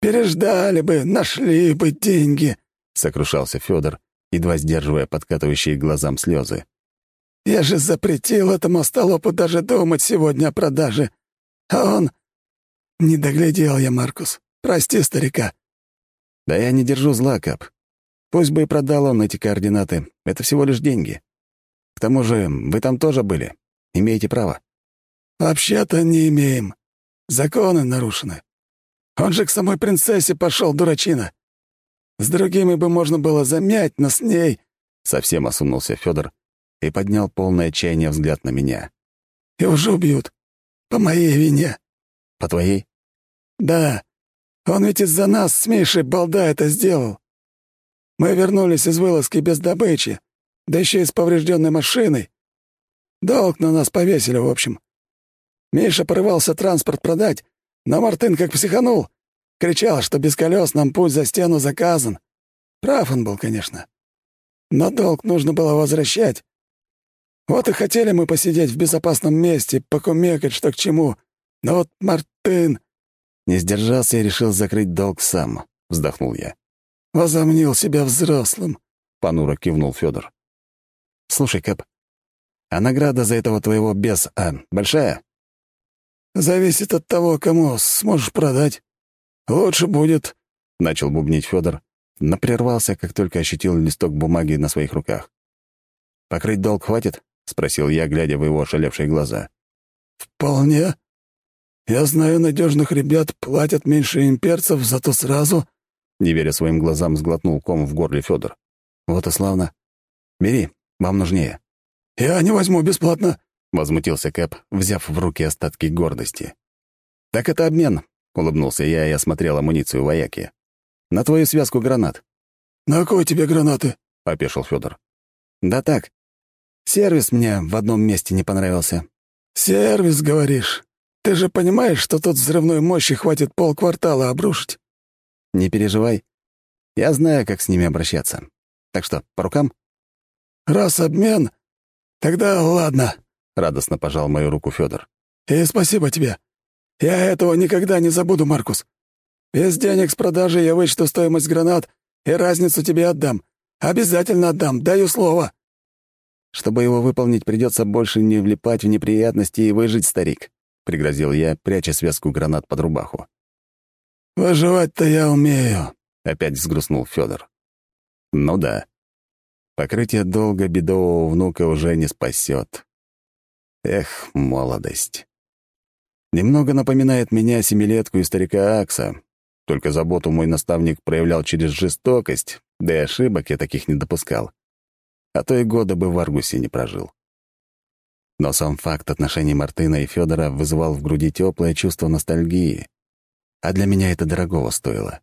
Переждали бы, нашли бы деньги», — сокрушался Федор, едва сдерживая подкатывающие глазам слезы. «Я же запретил этому остолопу даже думать сегодня о продаже. А он... Не доглядел я, Маркус. Прости старика». «Да я не держу зла, Кап. Пусть бы и продал он эти координаты. Это всего лишь деньги. К тому же вы там тоже были. Имеете право». «Вообще-то не имеем. Законы нарушены. Он же к самой принцессе пошел, дурачина. С другими бы можно было замять, но с ней...» Совсем осунулся Федор и поднял полное отчаяние взгляд на меня. «И уже убьют. По моей вине». «По твоей?» «Да. Он ведь из-за нас с Мишей балда это сделал. Мы вернулись из вылазки без добычи, да еще и с поврежденной машиной. Долг на нас повесили, в общем. Миша порывался транспорт продать, но Мартын как психанул. Кричал, что без колес нам путь за стену заказан. Прав он был, конечно. Но долг нужно было возвращать. Вот и хотели мы посидеть в безопасном месте, покумекать, что к чему. Но вот Мартын... Не сдержался и решил закрыть долг сам, вздохнул я. Возомнил себя взрослым, понуро кивнул Федор. Слушай, Кэп, а награда за этого твоего бес, а, большая? Зависит от того, кому сможешь продать. «Лучше будет», — начал бубнить Федор, но прервался, как только ощутил листок бумаги на своих руках. «Покрыть долг хватит?» — спросил я, глядя в его ошалевшие глаза. «Вполне. Я знаю надежных ребят, платят меньше имперцев, зато сразу...» Не веря своим глазам, сглотнул ком в горле Федор. «Вот и славно. Бери, вам нужнее». «Я не возьму бесплатно», — возмутился Кэп, взяв в руки остатки гордости. «Так это обмен», — улыбнулся я и осмотрел амуницию вояки. «На твою связку гранат». «На кой тебе гранаты?» — опешил Федор. «Да так. Сервис мне в одном месте не понравился». «Сервис, говоришь? Ты же понимаешь, что тут взрывной мощи хватит полквартала обрушить?» «Не переживай. Я знаю, как с ними обращаться. Так что, по рукам?» «Раз обмен, тогда ладно», — радостно пожал мою руку Федор. «И спасибо тебе. Я этого никогда не забуду, Маркус. Без денег с продажи я вычту стоимость гранат и разницу тебе отдам. Обязательно отдам, даю слово». «Чтобы его выполнить, придется больше не влипать в неприятности и выжить, старик», — пригрозил я, пряча связку гранат под рубаху. «Выживать-то я умею», — опять взгрустнул Федор. «Ну да. Покрытие долга бедового внука уже не спасет. Эх, молодость. Немного напоминает меня семилетку и старика Акса, только заботу мой наставник проявлял через жестокость, да и ошибок я таких не допускал. А то и года бы в Аргусе не прожил. Но сам факт отношений Мартына и Федора вызывал в груди теплое чувство ностальгии. А для меня это дорогого стоило.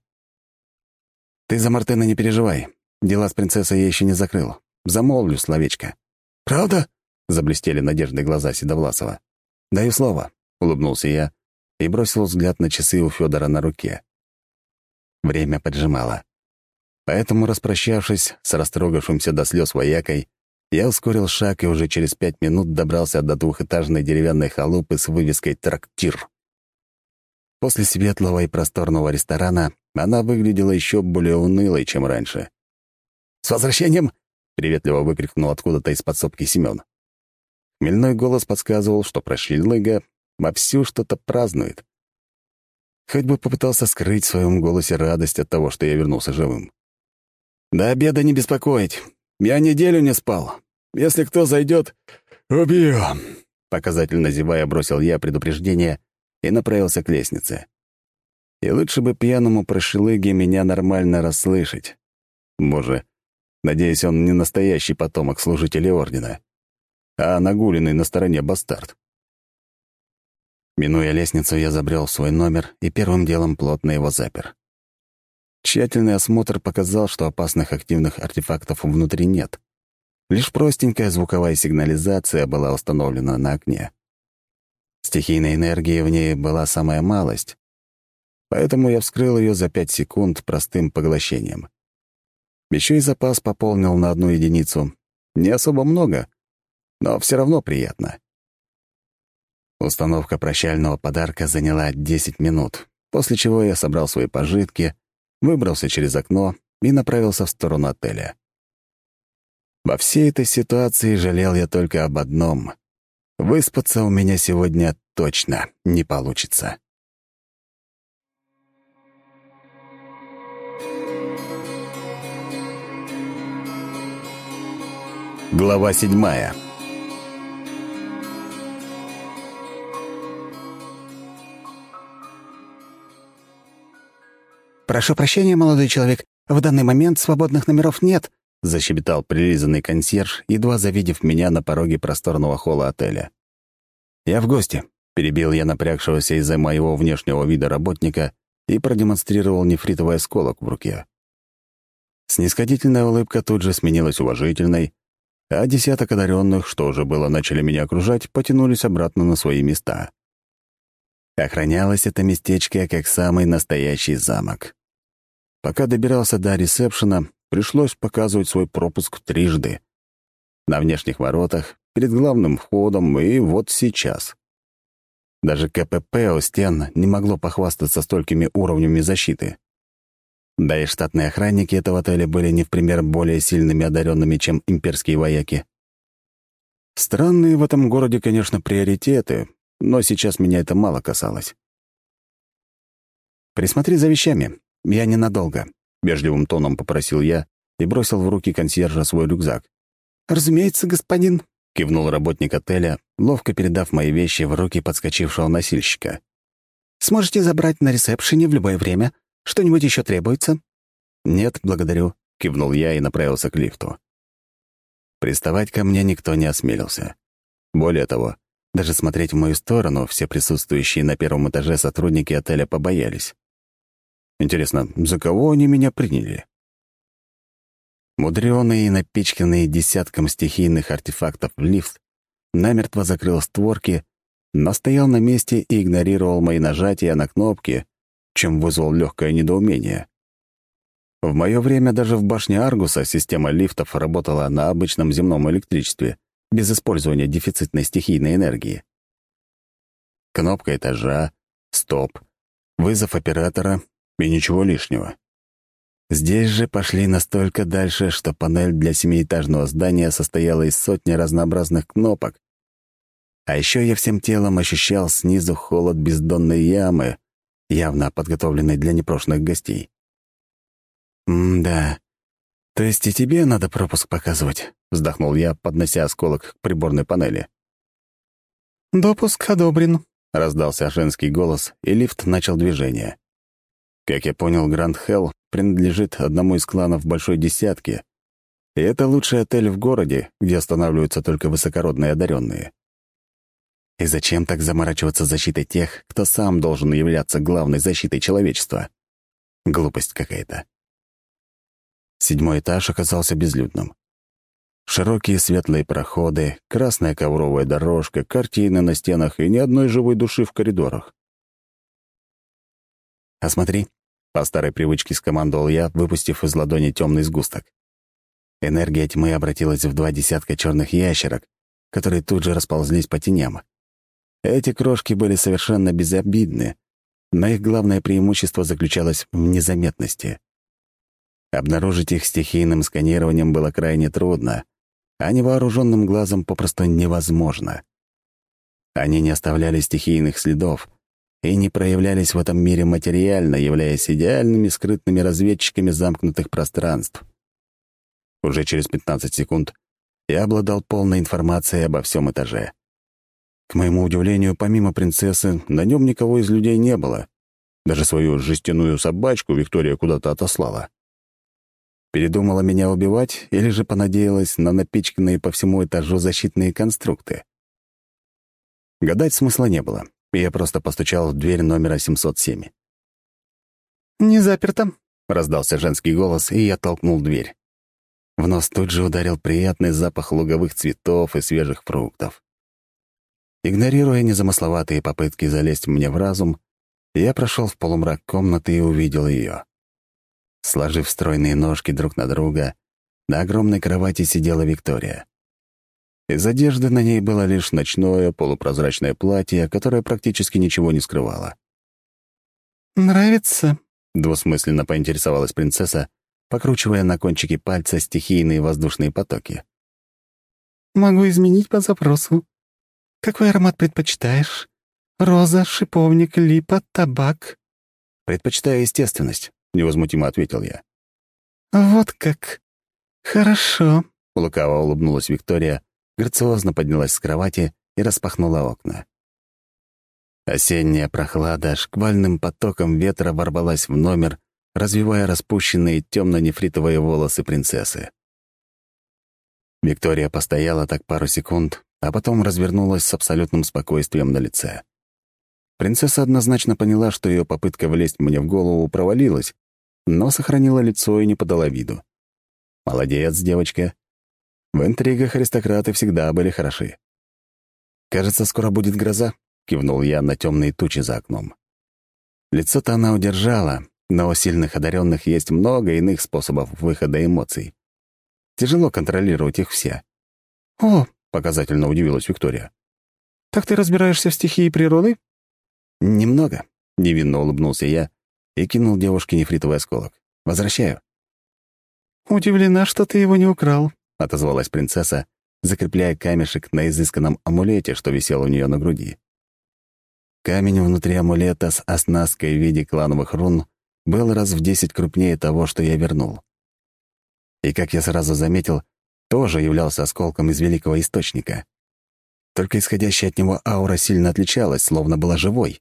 «Ты за Мартына не переживай. Дела с принцессой я еще не закрыл. Замолвлю словечко». «Правда?» — заблестели надежды глаза Седовласова. «Даю слово», — улыбнулся я и бросил взгляд на часы у Федора на руке. Время поджимало. Поэтому, распрощавшись с растрогавшимся до слез воякой, я ускорил шаг и уже через пять минут добрался до двухэтажной деревянной халупы с вывеской «Трактир». После светлого и просторного ресторана она выглядела еще более унылой, чем раньше. «С возвращением!» — приветливо выкрикнул откуда-то из подсобки Семен. Хмельной голос подсказывал, что прошлыга вовсю что-то празднует. Хоть бы попытался скрыть в своем голосе радость от того, что я вернулся живым. «До обеда не беспокоить. Я неделю не спал. Если кто зайдет, убью!» Показательно зевая бросил я предупреждение и направился к лестнице. И лучше бы пьяному прошлыге меня нормально расслышать. Боже, надеюсь, он не настоящий потомок служителей Ордена а нагуленный на стороне бастард. Минуя лестницу, я забрел в свой номер и первым делом плотно его запер. Тщательный осмотр показал, что опасных активных артефактов внутри нет. Лишь простенькая звуковая сигнализация была установлена на окне. Стихийной энергии в ней была самая малость, поэтому я вскрыл ее за пять секунд простым поглощением. Еще и запас пополнил на одну единицу. Не особо много, но все равно приятно. Установка прощального подарка заняла 10 минут, после чего я собрал свои пожитки, выбрался через окно и направился в сторону отеля. Во всей этой ситуации жалел я только об одном. Выспаться у меня сегодня точно не получится. Глава седьмая «Прошу прощения, молодой человек, в данный момент свободных номеров нет», — защебетал прилизанный консьерж, едва завидев меня на пороге просторного холла отеля. «Я в гости», — перебил я напрягшегося из-за моего внешнего вида работника и продемонстрировал нефритовый осколок в руке. Снисходительная улыбка тут же сменилась уважительной, а десяток одаренных, что уже было начали меня окружать, потянулись обратно на свои места. Охранялось это местечко как самый настоящий замок. Пока добирался до ресепшена, пришлось показывать свой пропуск трижды. На внешних воротах, перед главным входом и вот сейчас. Даже КПП у стен не могло похвастаться столькими уровнями защиты. Да и штатные охранники этого отеля были не в пример более сильными одаренными, чем имперские вояки. Странные в этом городе, конечно, приоритеты, но сейчас меня это мало касалось. «Присмотри за вещами. Я ненадолго», — вежливым тоном попросил я и бросил в руки консьержа свой рюкзак. «Разумеется, господин», — кивнул работник отеля, ловко передав мои вещи в руки подскочившего носильщика. «Сможете забрать на ресепшене в любое время. Что-нибудь еще требуется?» «Нет, благодарю», — кивнул я и направился к лифту. Приставать ко мне никто не осмелился. Более того, даже смотреть в мою сторону все присутствующие на первом этаже сотрудники отеля побоялись. Интересно, за кого они меня приняли? Мудрёный и напичканный десятком стихийных артефактов лифт намертво закрыл створки, но стоял на месте и игнорировал мои нажатия на кнопки, чем вызвал легкое недоумение. В мое время даже в башне Аргуса система лифтов работала на обычном земном электричестве, без использования дефицитной стихийной энергии. Кнопка этажа, стоп, вызов оператора и ничего лишнего. Здесь же пошли настолько дальше, что панель для семиэтажного здания состояла из сотни разнообразных кнопок. А еще я всем телом ощущал снизу холод бездонной ямы, явно подготовленной для непрошенных гостей. «М-да. То есть и тебе надо пропуск показывать?» — вздохнул я, поднося осколок к приборной панели. «Допуск одобрен», — раздался женский голос, и лифт начал движение. Как я понял, Гранд Хелл принадлежит одному из кланов Большой Десятки, и это лучший отель в городе, где останавливаются только высокородные одаренные. И зачем так заморачиваться защитой тех, кто сам должен являться главной защитой человечества? Глупость какая-то. Седьмой этаж оказался безлюдным. Широкие светлые проходы, красная ковровая дорожка, картины на стенах и ни одной живой души в коридорах. «А смотри», — по старой привычке скомандовал я, выпустив из ладони темный сгусток. Энергия тьмы обратилась в два десятка черных ящерок, которые тут же расползлись по теням. Эти крошки были совершенно безобидны, но их главное преимущество заключалось в незаметности. Обнаружить их стихийным сканированием было крайне трудно, а невооруженным глазом попросту невозможно. Они не оставляли стихийных следов и не проявлялись в этом мире материально, являясь идеальными скрытными разведчиками замкнутых пространств. Уже через 15 секунд я обладал полной информацией обо всем этаже. К моему удивлению, помимо принцессы, на нем никого из людей не было. Даже свою жестяную собачку Виктория куда-то отослала. Передумала меня убивать или же понадеялась на напичканные по всему этажу защитные конструкты? Гадать смысла не было, я просто постучал в дверь номера 707. «Не заперто», — раздался женский голос, и я толкнул дверь. В нос тут же ударил приятный запах луговых цветов и свежих фруктов. Игнорируя незамысловатые попытки залезть мне в разум, я прошел в полумрак комнаты и увидел ее. Сложив стройные ножки друг на друга, на огромной кровати сидела Виктория. Из одежды на ней было лишь ночное полупрозрачное платье, которое практически ничего не скрывало. «Нравится?» — двусмысленно поинтересовалась принцесса, покручивая на кончике пальца стихийные воздушные потоки. «Могу изменить по запросу. Какой аромат предпочитаешь? Роза, шиповник, липа, табак?» «Предпочитаю естественность. — невозмутимо ответил я. «Вот как. Хорошо», — лукаво улыбнулась Виктория, грациозно поднялась с кровати и распахнула окна. Осенняя прохлада шквальным потоком ветра ворвалась в номер, развивая распущенные темно-нефритовые волосы принцессы. Виктория постояла так пару секунд, а потом развернулась с абсолютным спокойствием на лице. Принцесса однозначно поняла, что ее попытка влезть мне в голову провалилась, но сохранила лицо и не подала виду. Молодец, девочка. В интригах аристократы всегда были хороши. «Кажется, скоро будет гроза», — кивнул я на темные тучи за окном. Лицо-то она удержала, но у сильных одаренных есть много иных способов выхода эмоций. Тяжело контролировать их все. «О!» — показательно удивилась Виктория. «Так ты разбираешься в стихии природы?» «Немного», — невинно улыбнулся я и кинул девушке нефритовый осколок. «Возвращаю». «Удивлена, что ты его не украл», — отозвалась принцесса, закрепляя камешек на изысканном амулете, что висел у нее на груди. Камень внутри амулета с оснасткой в виде клановых рун был раз в десять крупнее того, что я вернул. И, как я сразу заметил, тоже являлся осколком из великого источника. Только исходящая от него аура сильно отличалась, словно была живой.